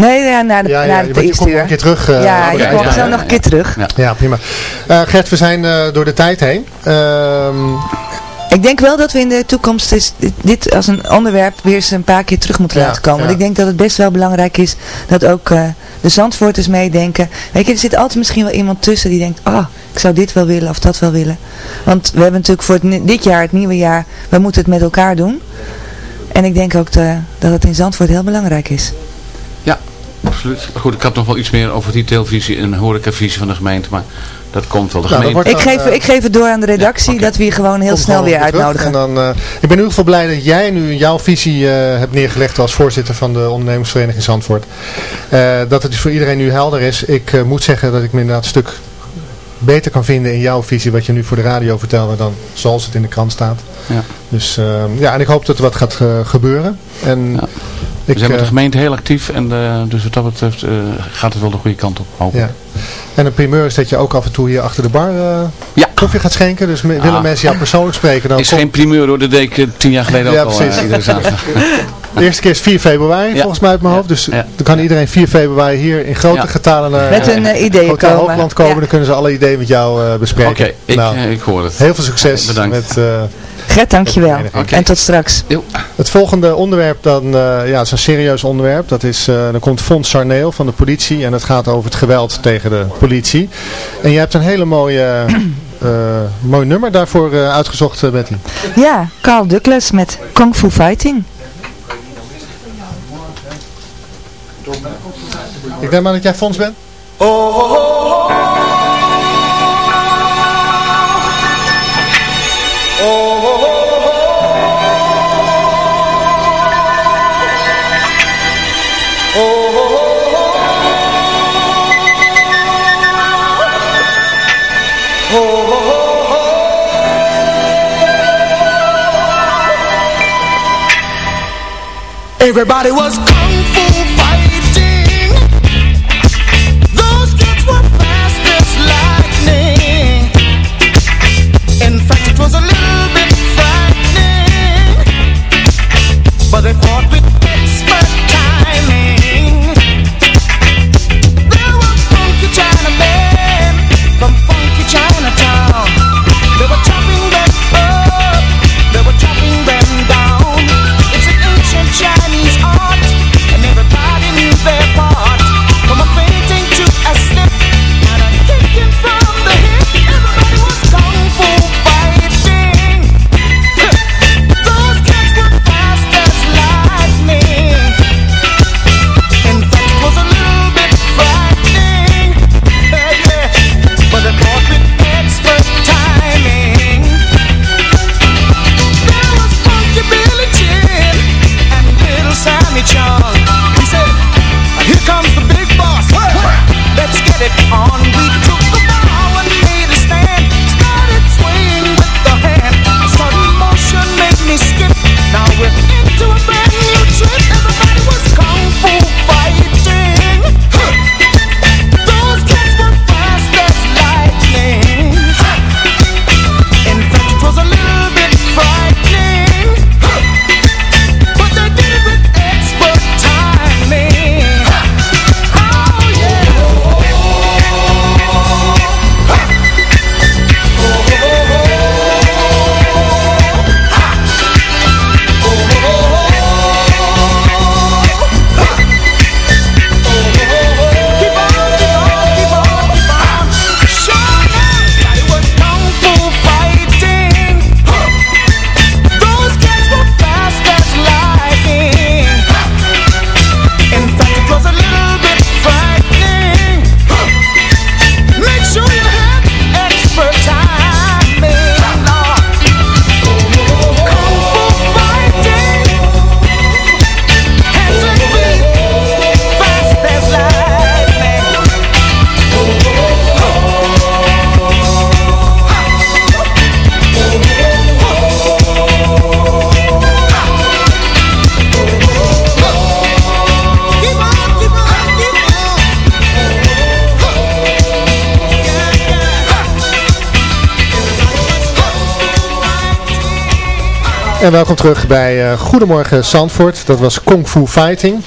Nee, ja, naar de, ja, ja, naar de je, je komt nog een keer terug. Uh, ja, je komt zo nog een keer terug. Ja, ja prima. Uh, Gert, we zijn uh, door de tijd heen. Ik denk wel dat we in de toekomst is, dit als een onderwerp weer eens een paar keer terug moeten Ja, laten komen. ja. Want ik denk dat het best wel belangrijk is dat ook uh, de Zandvoorters meedenken. Weet je, er zit altijd misschien wel iemand tussen die denkt, ah, oh, ik zou dit wel willen of dat wel willen. Want we hebben natuurlijk voor het, dit jaar, het nieuwe jaar, we moeten het met elkaar doen. En ik denk ook dat het in Zandvoort heel belangrijk is. Ja, absoluut. Goed, ik had nog wel iets meer over die televisie en horecavisie van de gemeente, maar dat komt wel de Nou, gemeente. Ik geef, ik geef het door aan de redactie Ja, dat we je gewoon heel snel gewoon weer uitnodigen. En dan, uh, ik ben in ieder geval blij dat jij nu jouw visie uh, hebt neergelegd als voorzitter van de ondernemersvereniging Zandvoort. Uh, dat het dus voor iedereen nu helder is. Ik uh, moet zeggen dat ik me inderdaad een stuk beter kan vinden in jouw visie wat je nu voor de radio vertelde dan zoals het in de krant staat. Ja. Dus uh, ja, en ik hoop dat er wat gaat uh, gebeuren. En Ja. ik, We zijn met de gemeente heel actief en uh, dus wat dat betreft uh, gaat het wel de goede kant op. Hoop ik. ja. En een primeur is dat je ook af en toe hier achter de bar ja. koffie gaat schenken. Dus me- willen Ah. mensen jou persoonlijk spreken, dan is kom- geen primeur hoor, dat deed ik eh, tien jaar geleden Ja, ook al. precies. eh, iedere zaterdag. De eerste keer is 4 februari, Ja. volgens mij uit mijn hoofd. Dus Ja. dan kan iedereen 4 februari hier in grote Ja. getalen naar Met hun eh, ideeën Hotel komen. Hoogland komen. Ja. Dan kunnen ze alle ideeën met jou eh, bespreken. Oké, ik, Nou, eh, ik hoor het. heel veel succes Bedankt. met eh, Gert, dankjewel. En tot straks. Jo. het volgende onderwerp. Dan, eh, ja, is een serieus onderwerp. Dat is, eh, dan komt Fons Sarneel van de politie. En het gaat over het geweld tegen de politie. En je hebt een hele mooie, eh, mooi nummer daarvoor eh, uitgezocht, Betty. Ja, Carl Douglas met Kung Fu Fighting. Ik denk maar dat jij Fons bent. Everybody was En welkom terug bij eh, Goedemorgen Zandvoort. Dat was Kung Fu Fighting.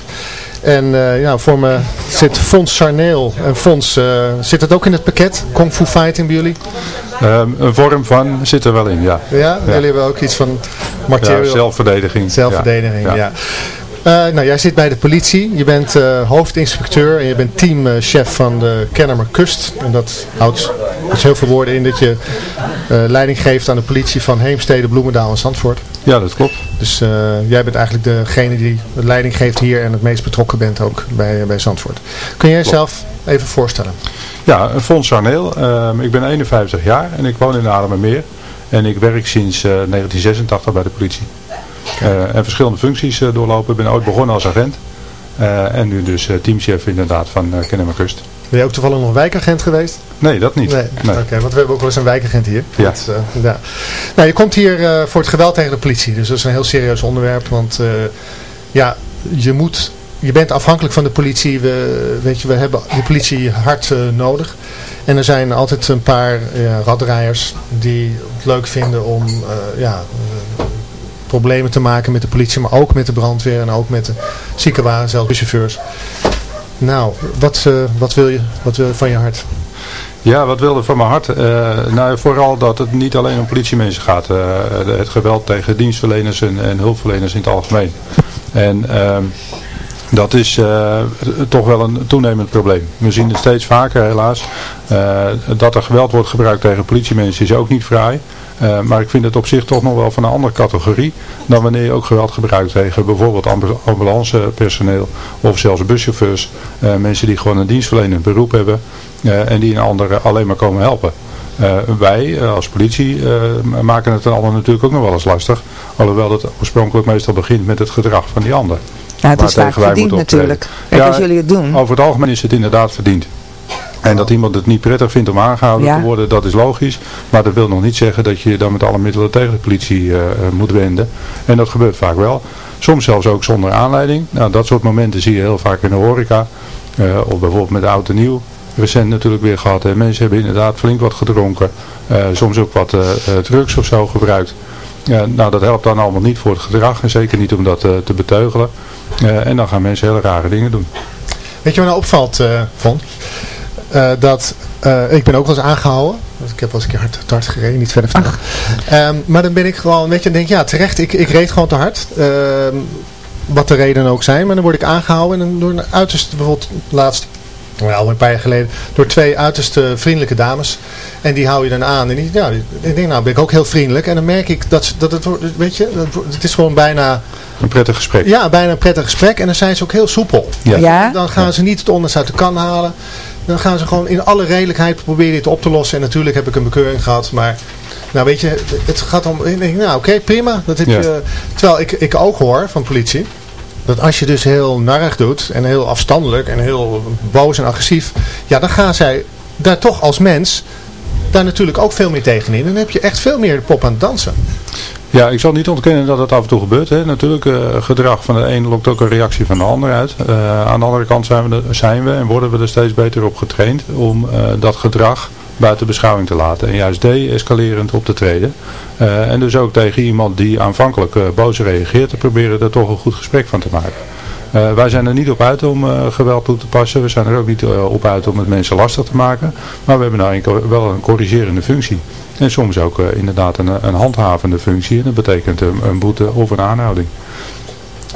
En eh, ja, voor me zit Fons Sarneel. En Fons, eh, zit het ook in het pakket? Kung Fu Fighting bij jullie? Ehm, een vorm van zit er wel in, ja. Ja, jullie hebben ook iets van material. Ja, zelfverdediging. Zelfverdediging, ja. Ja. Nou, jij zit bij de politie. Je bent hoofdinspecteur en je bent teamchef van de Kennemer Kust. En dat houdt dus heel veel woorden in dat je eh, leiding geeft aan de politie van Heemstede, Bloemendaal en Zandvoort. Ja, dat klopt. Dus eh, jij bent eigenlijk degene die de leiding geeft hier en het meest betrokken bent ook bij, bij Zandvoort. Kun jij jezelf even voorstellen? Ja, Fons Sarneel. Ehm, ik ben 51 jaar en ik woon in Ademermeer. En ik werk sinds eh, 1986 bij de politie. Eh, en verschillende functies eh, doorlopen. Ik ben ooit begonnen als agent. Eh, en nu dus eh, teamchef inderdaad van uh, Kennemer Kust. Ben je ook toevallig nog wijkagent geweest? Nee, dat niet. Nee, Nee. oké, want we hebben ook wel eens een wijkagent hier. Ja. Dat, eh, ja. Nou, je komt hier eh, voor het geweld tegen de politie, dus dat is een heel serieus onderwerp, want eh, ja, je moet je bent afhankelijk van de politie. We, weet je, we hebben de politie hard nodig. En er zijn altijd een paar ja, raddraaiers die het leuk vinden om ja, problemen te maken met de politie. Maar ook met de brandweer en ook met de ziekenwagen, zelfs de chauffeurs. Nou, wat, eh, wat, wil je, wat wil van je hart? Ja, wat wilde van mijn hart? Eh, nou, vooral dat het niet alleen om politiemensen gaat. eh, het geweld tegen dienstverleners en, en hulpverleners in het algemeen. En ehm, dat is toch wel een toenemend probleem. We zien het steeds vaker helaas. Dat er geweld wordt gebruikt tegen politiemensen is ook niet fraai. Eh, maar ik vind het op zich toch nog wel van een andere categorie dan wanneer je ook geweld gebruikt tegen bijvoorbeeld ambu- ambulancepersoneel of zelfs buschauffeurs. Eh, mensen die gewoon een dienstverlenend beroep hebben eh, en die een ander alleen maar komen helpen. Wij als politie maken het een ander natuurlijk ook nog wel eens lastig. Alhoewel het oorspronkelijk meestal begint met het gedrag van die ander. Ja, het is vaak verdiend natuurlijk. Ja, als jullie het doen. Over het algemeen is het inderdaad verdiend. En dat iemand het niet prettig vindt om aangehouden Ja. te worden, dat is logisch. Maar dat wil nog niet zeggen dat je je dan met alle middelen tegen de politie eh, eh, moet wenden. En dat gebeurt vaak wel. Soms zelfs ook zonder aanleiding. Nou, dat soort momenten zie je heel vaak in de horeca. Eh, of bijvoorbeeld met oud en nieuw. Recent natuurlijk weer gehad. Hè. Mensen hebben inderdaad flink wat gedronken. Eh, soms ook wat drugs of zo gebruikt. Ja, nou, dat helpt dan allemaal niet voor het gedrag. En zeker niet om dat te beteugelen. Eh, en dan gaan mensen hele rare dingen doen. Weet je wat nou opvalt, eh Von? Eh, dat, eh, ik ben ook wel eens aangehouden. Dus ik heb wel eens een keer hard, hard gereden, niet verder vertellen. Ehm, maar dan ben ik gewoon, weet je, dan denk ik, ja terecht, ik, ik reed gewoon te hard. Ehm, wat de redenen ook zijn. Maar dan word ik aangehouden en dan door een uiterst, bijvoorbeeld laatst, nou, al een paar jaar geleden, door twee uiterst eh, vriendelijke dames. En die hou je dan aan. En die, ja, die- ik denk, nou ben ik ook heel vriendelijk. En dan merk ik dat, ze- dat het, wordt- weet je, dat, het is gewoon bijna... Een prettig gesprek. Ja, bijna een prettig gesprek. En dan zijn ze ook heel soepel. Ja. Ja. Dan gaan ze niet het onderste uit de kan halen. Dan gaan ze gewoon in alle redelijkheid proberen dit op te lossen. En natuurlijk heb ik een bekeuring gehad. Maar nou weet je, het gaat om... Nou oké, prima. Dat heb Ja. je, terwijl ik, ik ook hoor van politie. Dat als je dus heel narrig doet. En heel afstandelijk. En heel boos en agressief. Ja, dan gaan zij daar toch als mens... Daar natuurlijk ook veel meer tegenin. En dan heb je echt veel meer pop aan het dansen. Ja, ik zal niet ontkennen dat het af en toe gebeurt. Hè. Natuurlijk, eh, gedrag van de een lokt ook een reactie van de ander uit. Eh, aan de andere kant zijn we, zijn we en worden we er steeds beter op getraind om eh, dat gedrag buiten beschouwing te laten. En juist de-escalerend op te treden. En dus ook tegen iemand die aanvankelijk boos reageert, te proberen er toch een goed gesprek van te maken. Eh, wij zijn er niet op uit om eh, geweld toe te passen. We zijn er ook niet eh, op uit om het mensen lastig te maken. Maar we hebben nou enkel- wel een corrigerende functie. En soms ook inderdaad een, een handhavende functie. En dat betekent een, een boete of een aanhouding.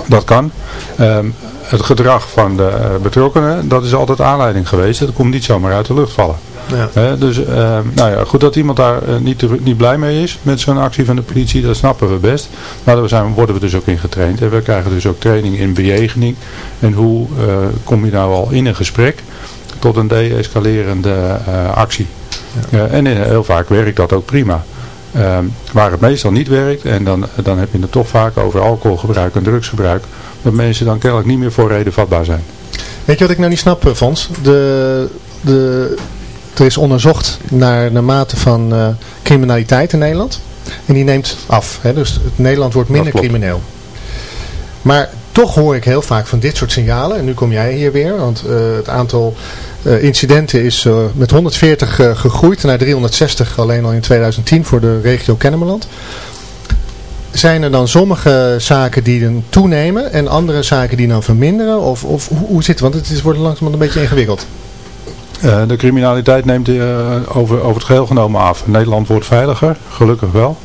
Dat kan. Ehm, het gedrag van de betrokkenen, dat is altijd aanleiding geweest. Dat komt niet zomaar uit de lucht vallen. Ja. Dus ehm, nou ja, goed dat iemand daar eh, niet, te- niet blij mee is met zo'n actie van de politie, dat snappen we best. Maar daar zijn, worden we dus ook in getraind. En we krijgen dus ook training in bejegening. En hoe eh, kom je nou al in een gesprek tot een de-escalerende eh, actie. Eh, en heel vaak werkt dat ook prima. Ehm, waar het meestal niet werkt, en dan, dan heb je het toch vaak over alcoholgebruik en drugsgebruik, dat mensen dan kennelijk niet meer voor reden vatbaar zijn. Weet je wat ik nou niet snap, eh, Fons? De, de, er is onderzocht naar de mate van eh, criminaliteit in Nederland. En die neemt af. Hè? Dus het Nederland wordt minder crimineel. Maar toch hoor ik heel vaak van dit soort signalen. En nu kom jij hier weer. Want eh, het aantal eh, incidenten is met 140 eh, gegroeid naar 360 alleen al in 2010 voor de regio Kennemerland. Zijn er dan sommige zaken die dan toenemen en andere zaken die dan verminderen? Of, of hoe, hoe zit het? Want het is, wordt langzamerhand een beetje ingewikkeld. Eh, de criminaliteit neemt eh, over, over het geheel genomen af. Nederland wordt veiliger, gelukkig wel.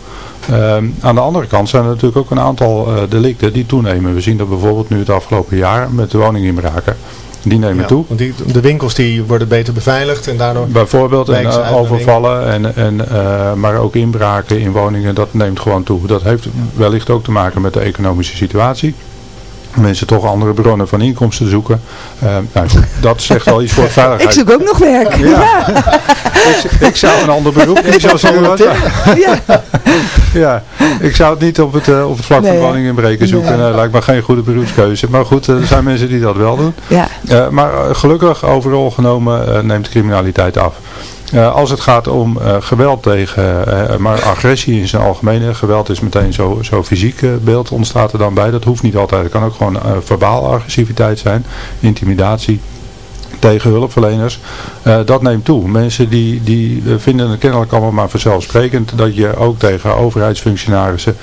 Ehm, aan de andere kant zijn er natuurlijk ook een aantal eh, delicten die toenemen. We zien dat bijvoorbeeld nu het afgelopen jaar met de woninginbraken. Die nemen Ja, toe. Want die, de winkels die worden beter beveiligd en daardoor... Bijvoorbeeld en, overvallen, en, en, maar ook inbraken in woningen, dat neemt gewoon toe. Dat heeft wellicht ook te maken met de economische situatie. Mensen toch andere bronnen van inkomsten zoeken. Eh, nou, dat zegt wel iets voor Ik veiligheid. zoek ook nog werk. Ja. ik, ik zou een ander beroep kiezen als iemand. Ja. Ja, ik zou het niet op het, eh, op het vlak Nee, van hè? woninginbreken zoeken. Nee. Nee, lijkt me geen goede beroepskeuze. Maar goed, eh, er zijn mensen die dat wel doen. Ja. Eh, maar eh, gelukkig, overal genomen, eh, neemt criminaliteit af. Eh, als het gaat om eh, geweld tegen, eh, maar agressie in zijn algemene geweld is meteen zo, zo fysiek beeld ontstaat er dan bij. Dat hoeft niet altijd. Het kan ook gewoon verbaal agressiviteit zijn, intimidatie tegen hulpverleners. dat neemt toe. Mensen die, die vinden het kennelijk allemaal maar vanzelfsprekend dat je ook tegen overheidsfunctionarissen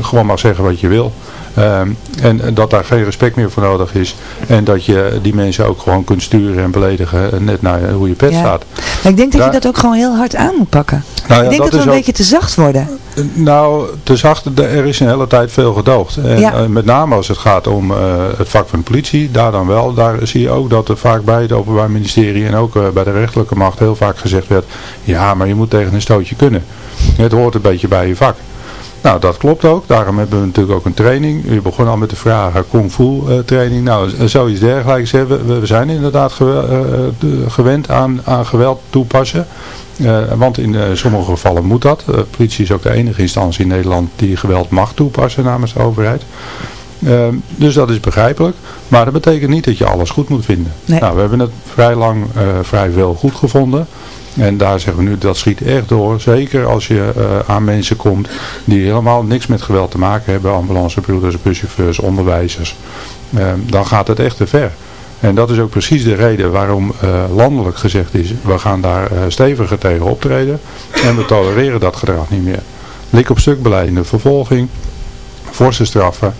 gewoon mag zeggen wat je wil. Ehm, en dat daar geen respect meer voor nodig is. En dat je die mensen ook gewoon kunt sturen en beledigen eh, net naar hoe je pet staat. Maar ik denk dat je dat ook gewoon heel hard aan moet pakken. Nou ja, ik denk dat, dat we een beetje te zacht worden. Eh, nou, te zacht, er is een hele tijd veel gedoogd. En ja. Eh, met name als het gaat om het vak van de politie, daar dan wel. Daar zie je ook dat er vaak bij het Openbaar Ministerie en ook bij de rechterlijke macht heel vaak gezegd werd, ja, maar je moet tegen een stootje kunnen. Het hoort een beetje bij je vak. Nou, dat klopt ook. Daarom hebben we natuurlijk ook een training. U begon al met de vraag kung fu uh, training. Nou, zoiets dergelijks hebben we. We zijn inderdaad uh, gewend aan, aan geweld toepassen. want in sommige gevallen moet dat. De politie is ook de enige instantie in Nederland die geweld mag toepassen namens de overheid. Ehm, dus dat is begrijpelijk. Maar dat betekent niet dat je alles goed moet vinden. Nou, we hebben het vrij lang vrij veel goed gevonden. En daar zeggen we nu, dat schiet echt door. Zeker als je uh, aan mensen komt die helemaal niks met geweld te maken hebben. Ambulancebroeders, buschauffeurs, onderwijzers. Uh, dan gaat het echt te ver. En dat is ook precies de reden waarom uh, landelijk gezegd is, we gaan daar steviger tegen optreden. En we tolereren dat gedrag niet meer. Lik op stuk beleid in de vervolging, forse straffen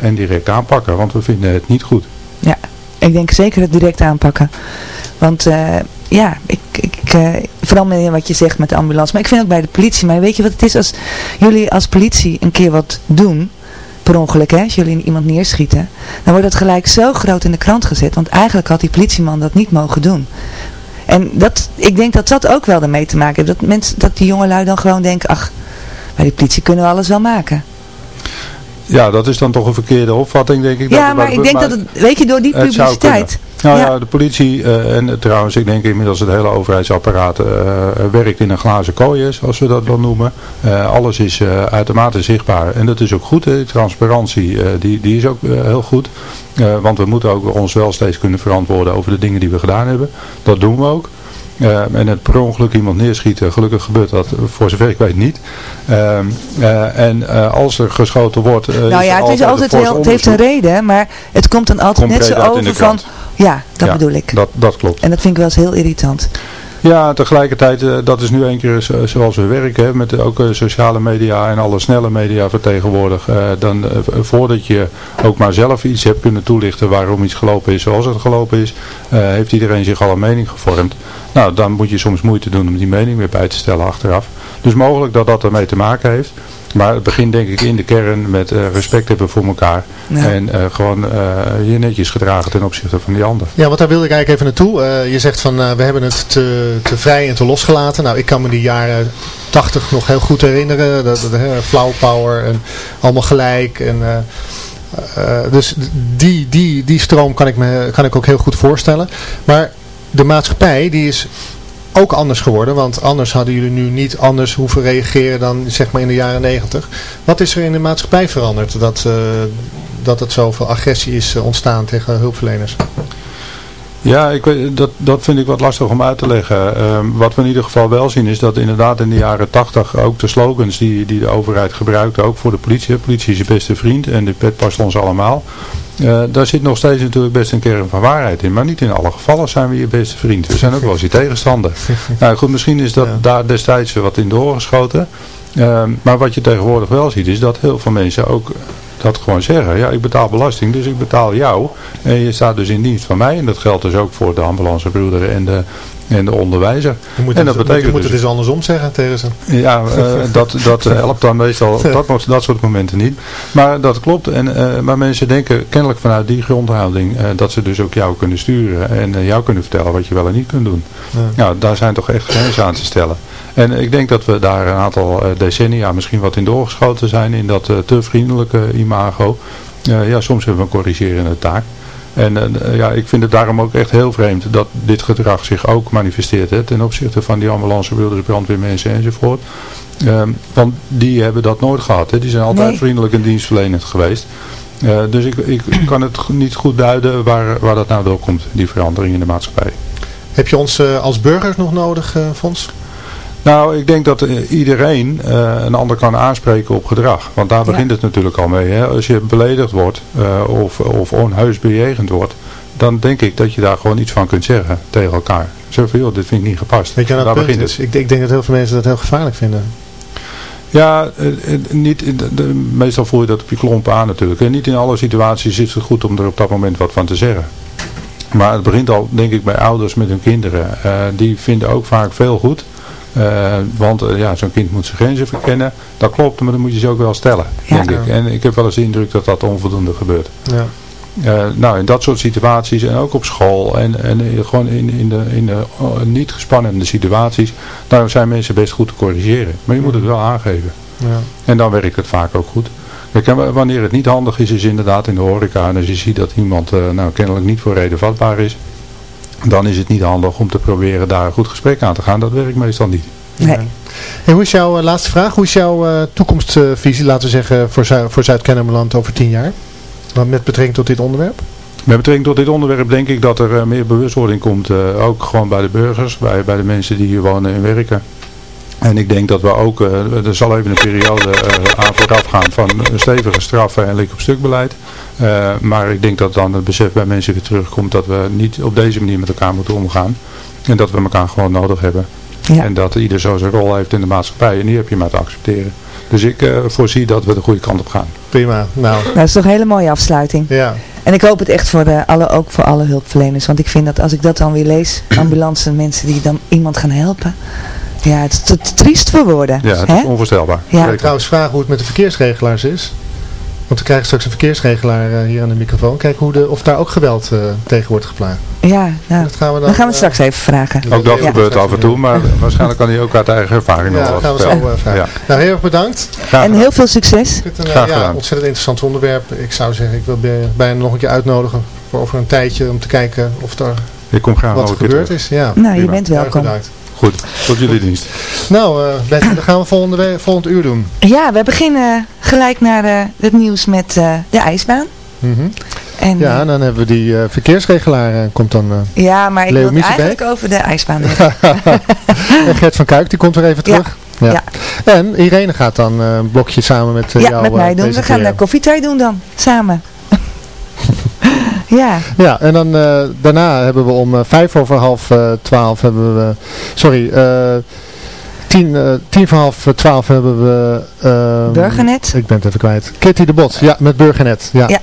en direct aanpakken. Want we vinden het niet goed. Ja, ik denk zeker direct aanpakken. Want ja, ik, uh, vooral met wat je zegt met de ambulance. Maar ik vind ook bij de politie. Maar weet je wat het is als jullie als politie een keer wat doen per ongeluk, hè, als jullie iemand neerschieten, dan wordt dat gelijk zo groot in de krant gezet. Want eigenlijk had die politieman dat niet mogen doen. En dat, ik denk dat dat ook wel ermee te maken heeft. Dat, mensen, dat die jongelui dan gewoon denken, ach, bij de politie kunnen we alles wel maken. Ja, dat is dan toch een verkeerde opvatting, denk ik. Ja, dat maar ik denk dat het, weet je, door die publiciteit... Nou ja, de politie uh, en trouwens, ik denk inmiddels het hele overheidsapparaat uh, werkt in een glazen kooi, zoals we dat wel noemen. Uh, alles is uitermate zichtbaar en dat is ook goed. Hè. Transparantie, die, die is ook heel goed. want we moeten ook ons wel steeds kunnen verantwoorden over de dingen die we gedaan hebben. Dat doen we ook. Uh, en het per ongeluk iemand neerschieten, gelukkig gebeurt dat voor zover ik weet niet. Uh, uh, en als er geschoten wordt... nou ja, het, is altijd heel, het heeft een reden, maar het komt dan altijd net zo over van... Ja, dat bedoel ik. Dat, dat klopt. En dat vind ik wel eens heel irritant. Ja, tegelijkertijd, uh, dat is nu een keer zoals we werken, met ook uh, sociale media en alle snelle media vertegenwoordig. Dan, voordat je ook maar zelf iets hebt kunnen toelichten waarom iets gelopen is zoals het gelopen is, heeft iedereen zich al een mening gevormd. Nou, dan moet je soms moeite doen om die mening weer bij te stellen achteraf. Dus mogelijk dat dat ermee te maken heeft. Maar het begint denk ik in de kern met uh, respect hebben voor elkaar. En uh, gewoon uh, je netjes gedragen ten opzichte van die ander. Ja, want daar wilde ik eigenlijk even naartoe. je zegt van we hebben het te, te vrij en te losgelaten. Nou, ik kan me die jaren 80 nog heel goed herinneren. Dat, dat, flow power en allemaal gelijk. En, dus die, die, die stroom kan ik, me, kan ik ook heel goed voorstellen. Maar de maatschappij die is ook anders geworden. Want anders hadden jullie nu niet anders hoeven reageren dan zeg maar in de jaren negentig. Wat is er in de maatschappij veranderd dat, uh, dat het zoveel agressie is eh, ontstaan tegen hulpverleners? Ja, ik weet, dat, dat vind ik wat lastig om uit te leggen. Ehm, wat we in ieder geval wel zien is dat inderdaad in de jaren tachtig ook de slogans die, die de overheid gebruikte, ook voor de politie. Politie is je beste vriend en de pet past ons allemaal. Uh, daar zit nog steeds natuurlijk best een kern van waarheid in. Maar niet in alle gevallen zijn we je beste vriend. We zijn ook wel eens je tegenstander. nou goed, misschien is dat daar destijds wat in doorgeschoten. Uh, maar wat je tegenwoordig wel ziet is dat heel veel mensen ook dat gewoon zeggen. Ja, ik betaal belasting, dus ik betaal jou. En je staat dus in dienst van mij. En dat geldt dus ook voor de ambulancebroeder en de, en de onderwijzer. Je moet, en dat het, betekent je moet het dus, dus andersom zeggen tegen ze. Ja, uh, dat, dat helpt dan meestal op dat, dat soort momenten niet. Maar dat klopt. En, uh, maar mensen denken kennelijk vanuit die grondhouding uh, dat ze dus ook jou kunnen sturen. En jou kunnen vertellen wat je wel en niet kunt doen. Ja. Nou, daar zijn toch echt grenzen aan te stellen. En ik denk dat we daar een aantal decennia misschien wat in doorgeschoten zijn in dat te vriendelijke imago. ja, soms hebben we een corrigerende taak. En uh, ja, ik vind het daarom ook echt heel vreemd dat dit gedrag zich ook manifesteert hè, ten opzichte van die ambulancebroeders, brandweermensen enzovoort. Um, want die hebben dat nooit gehad. Hè. Die zijn altijd vriendelijk en dienstverlenend geweest. Uh, dus ik, ik kan het niet goed duiden waar, waar dat nou door komt, die verandering in de maatschappij. Heb je ons eh, als burgers nog nodig, uh, Fons? Nou, ik denk dat uh, iedereen een ander kan aanspreken op gedrag. Want daar begint het natuurlijk al mee. Hè? Als je beledigd wordt of, of onheus bejegend wordt, dan denk ik dat je daar gewoon iets van kunt zeggen tegen elkaar. Zo van, joh, dit vind ik niet gepast. Weet je wat begint het. Ik, ik denk dat heel veel mensen dat heel gevaarlijk vinden. Ja, niet, de, meestal voel je dat op je klompen aan natuurlijk. En niet in alle situaties is het goed om er op dat moment wat van te zeggen. Maar het begint al, denk ik, bij ouders met hun kinderen. Uh, die vinden ook vaak veel goed. Uh, want uh, ja, zo'n kind moet zijn grenzen verkennen. Dat klopt, maar dan moet je ze ook wel stellen, ja. denk ik. En ik heb wel eens de indruk dat dat onvoldoende gebeurt. Ja. Uh, nou, in dat soort situaties en ook op school en, en gewoon in, in de, in de niet gespannende situaties, daar zijn mensen best goed te corrigeren. Maar je moet het wel aangeven. Ja. En dan werkt het vaak ook goed. Kijk, wanneer het niet handig is, is inderdaad in de horeca. En als je ziet dat iemand uh, nou, kennelijk niet voor reden vatbaar is, dan is het niet handig om te proberen daar een goed gesprek aan te gaan. Dat werkt meestal niet. Nee. Hey, hoe is jouw uh, laatste vraag? Hoe is jouw uh, toekomstvisie, laten we zeggen, voor, Zu voor Zuid-Kennemerland over tien jaar? Met betrekking tot dit onderwerp? Met betrekking tot dit onderwerp denk ik dat er meer bewustwording komt. ook gewoon bij de burgers, bij, bij de mensen die hier wonen en werken. En ik denk dat we ook, uh, er zal even een periode uh, aan vooraf gaan van stevige straffen en lik op stuk beleid. Uh, maar ik denk dat dan het besef bij mensen weer terugkomt dat we niet op deze manier met elkaar moeten omgaan. En dat we elkaar gewoon nodig hebben. Ja. En dat ieder zo zijn rol heeft in de maatschappij en die heb je maar te accepteren. Dus ik voorzie dat we de goede kant op gaan. Prima. Nou. nou dat is toch een hele mooie afsluiting. Ja. En ik hoop het echt voor de, alle, ook voor alle hulpverleners. Want ik vind dat als ik dat dan weer lees, ambulance mensen die dan iemand gaan helpen. Ja, het is te triest voor woorden. Ja, het hè? is onvoorstelbaar. Ja. Ik trouwens vragen hoe het met de verkeersregelaars is. Want we krijgen straks een verkeersregelaar uh, hier aan de microfoon. Kijken hoe de, of daar ook geweld uh, tegen wordt geplaatst. Ja, nou, dat gaan we dan, dan gaan we straks even vragen. Ook dat ja. gebeurt af en toe, maar waarschijnlijk kan hij ook uit eigen ervaring ja, nog wat gaan we zo uh, vragen. Ja. Nou, heel erg bedankt. Graag en heel veel succes. Ik een, Graag ja, ontzettend interessant onderwerp. Ik zou zeggen, ik wil bijna nog een keer uitnodigen voor over een tijdje om te kijken of er ik kom graag wat er gebeurd is. Ja. Nou, je bent welkom. bedankt. Goed, tot jullie dienst. Nou, uh, Bette, dat gaan we volgende, volgend uur doen. Ja, we beginnen gelijk naar uh, het nieuws met uh, de ijsbaan. Mm -hmm. en, ja, en dan hebben we die verkeersregelaar, komt dan Ja, maar ik Leo wil het eigenlijk over de ijsbaan En Gert van Kuik, die komt er even terug. Ja. ja. En Irene gaat dan een blokje samen met jou Ja, met mij doen. We gaan koffiethee doen dan, samen. Ja. Ja, en dan uh, daarna hebben we om uh, vijf over half uh, twaalf hebben we, sorry, tien, tien voor half twaalf hebben we... Burgernet. Ik ben het even kwijt. Kitty de Bot, ja, met Burgernet. Ja. ja.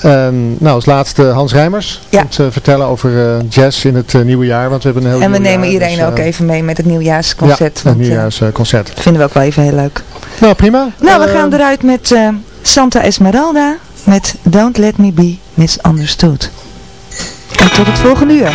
En, nou, als laatste Hans Rijmers. Ja. Vertellen over jazz in het nieuwe jaar. Want we hebben een heel En we nemen jaar, iedereen dus, ook even mee met het nieuwjaarsconcert. Ja, het nieuwjaarsconcert. dat vinden we ook wel even heel leuk. Nou, prima. Nou, we gaan eruit met Santa Esmeralda. Met Don't Let Me Be Misunderstood. En tot het volgende uur.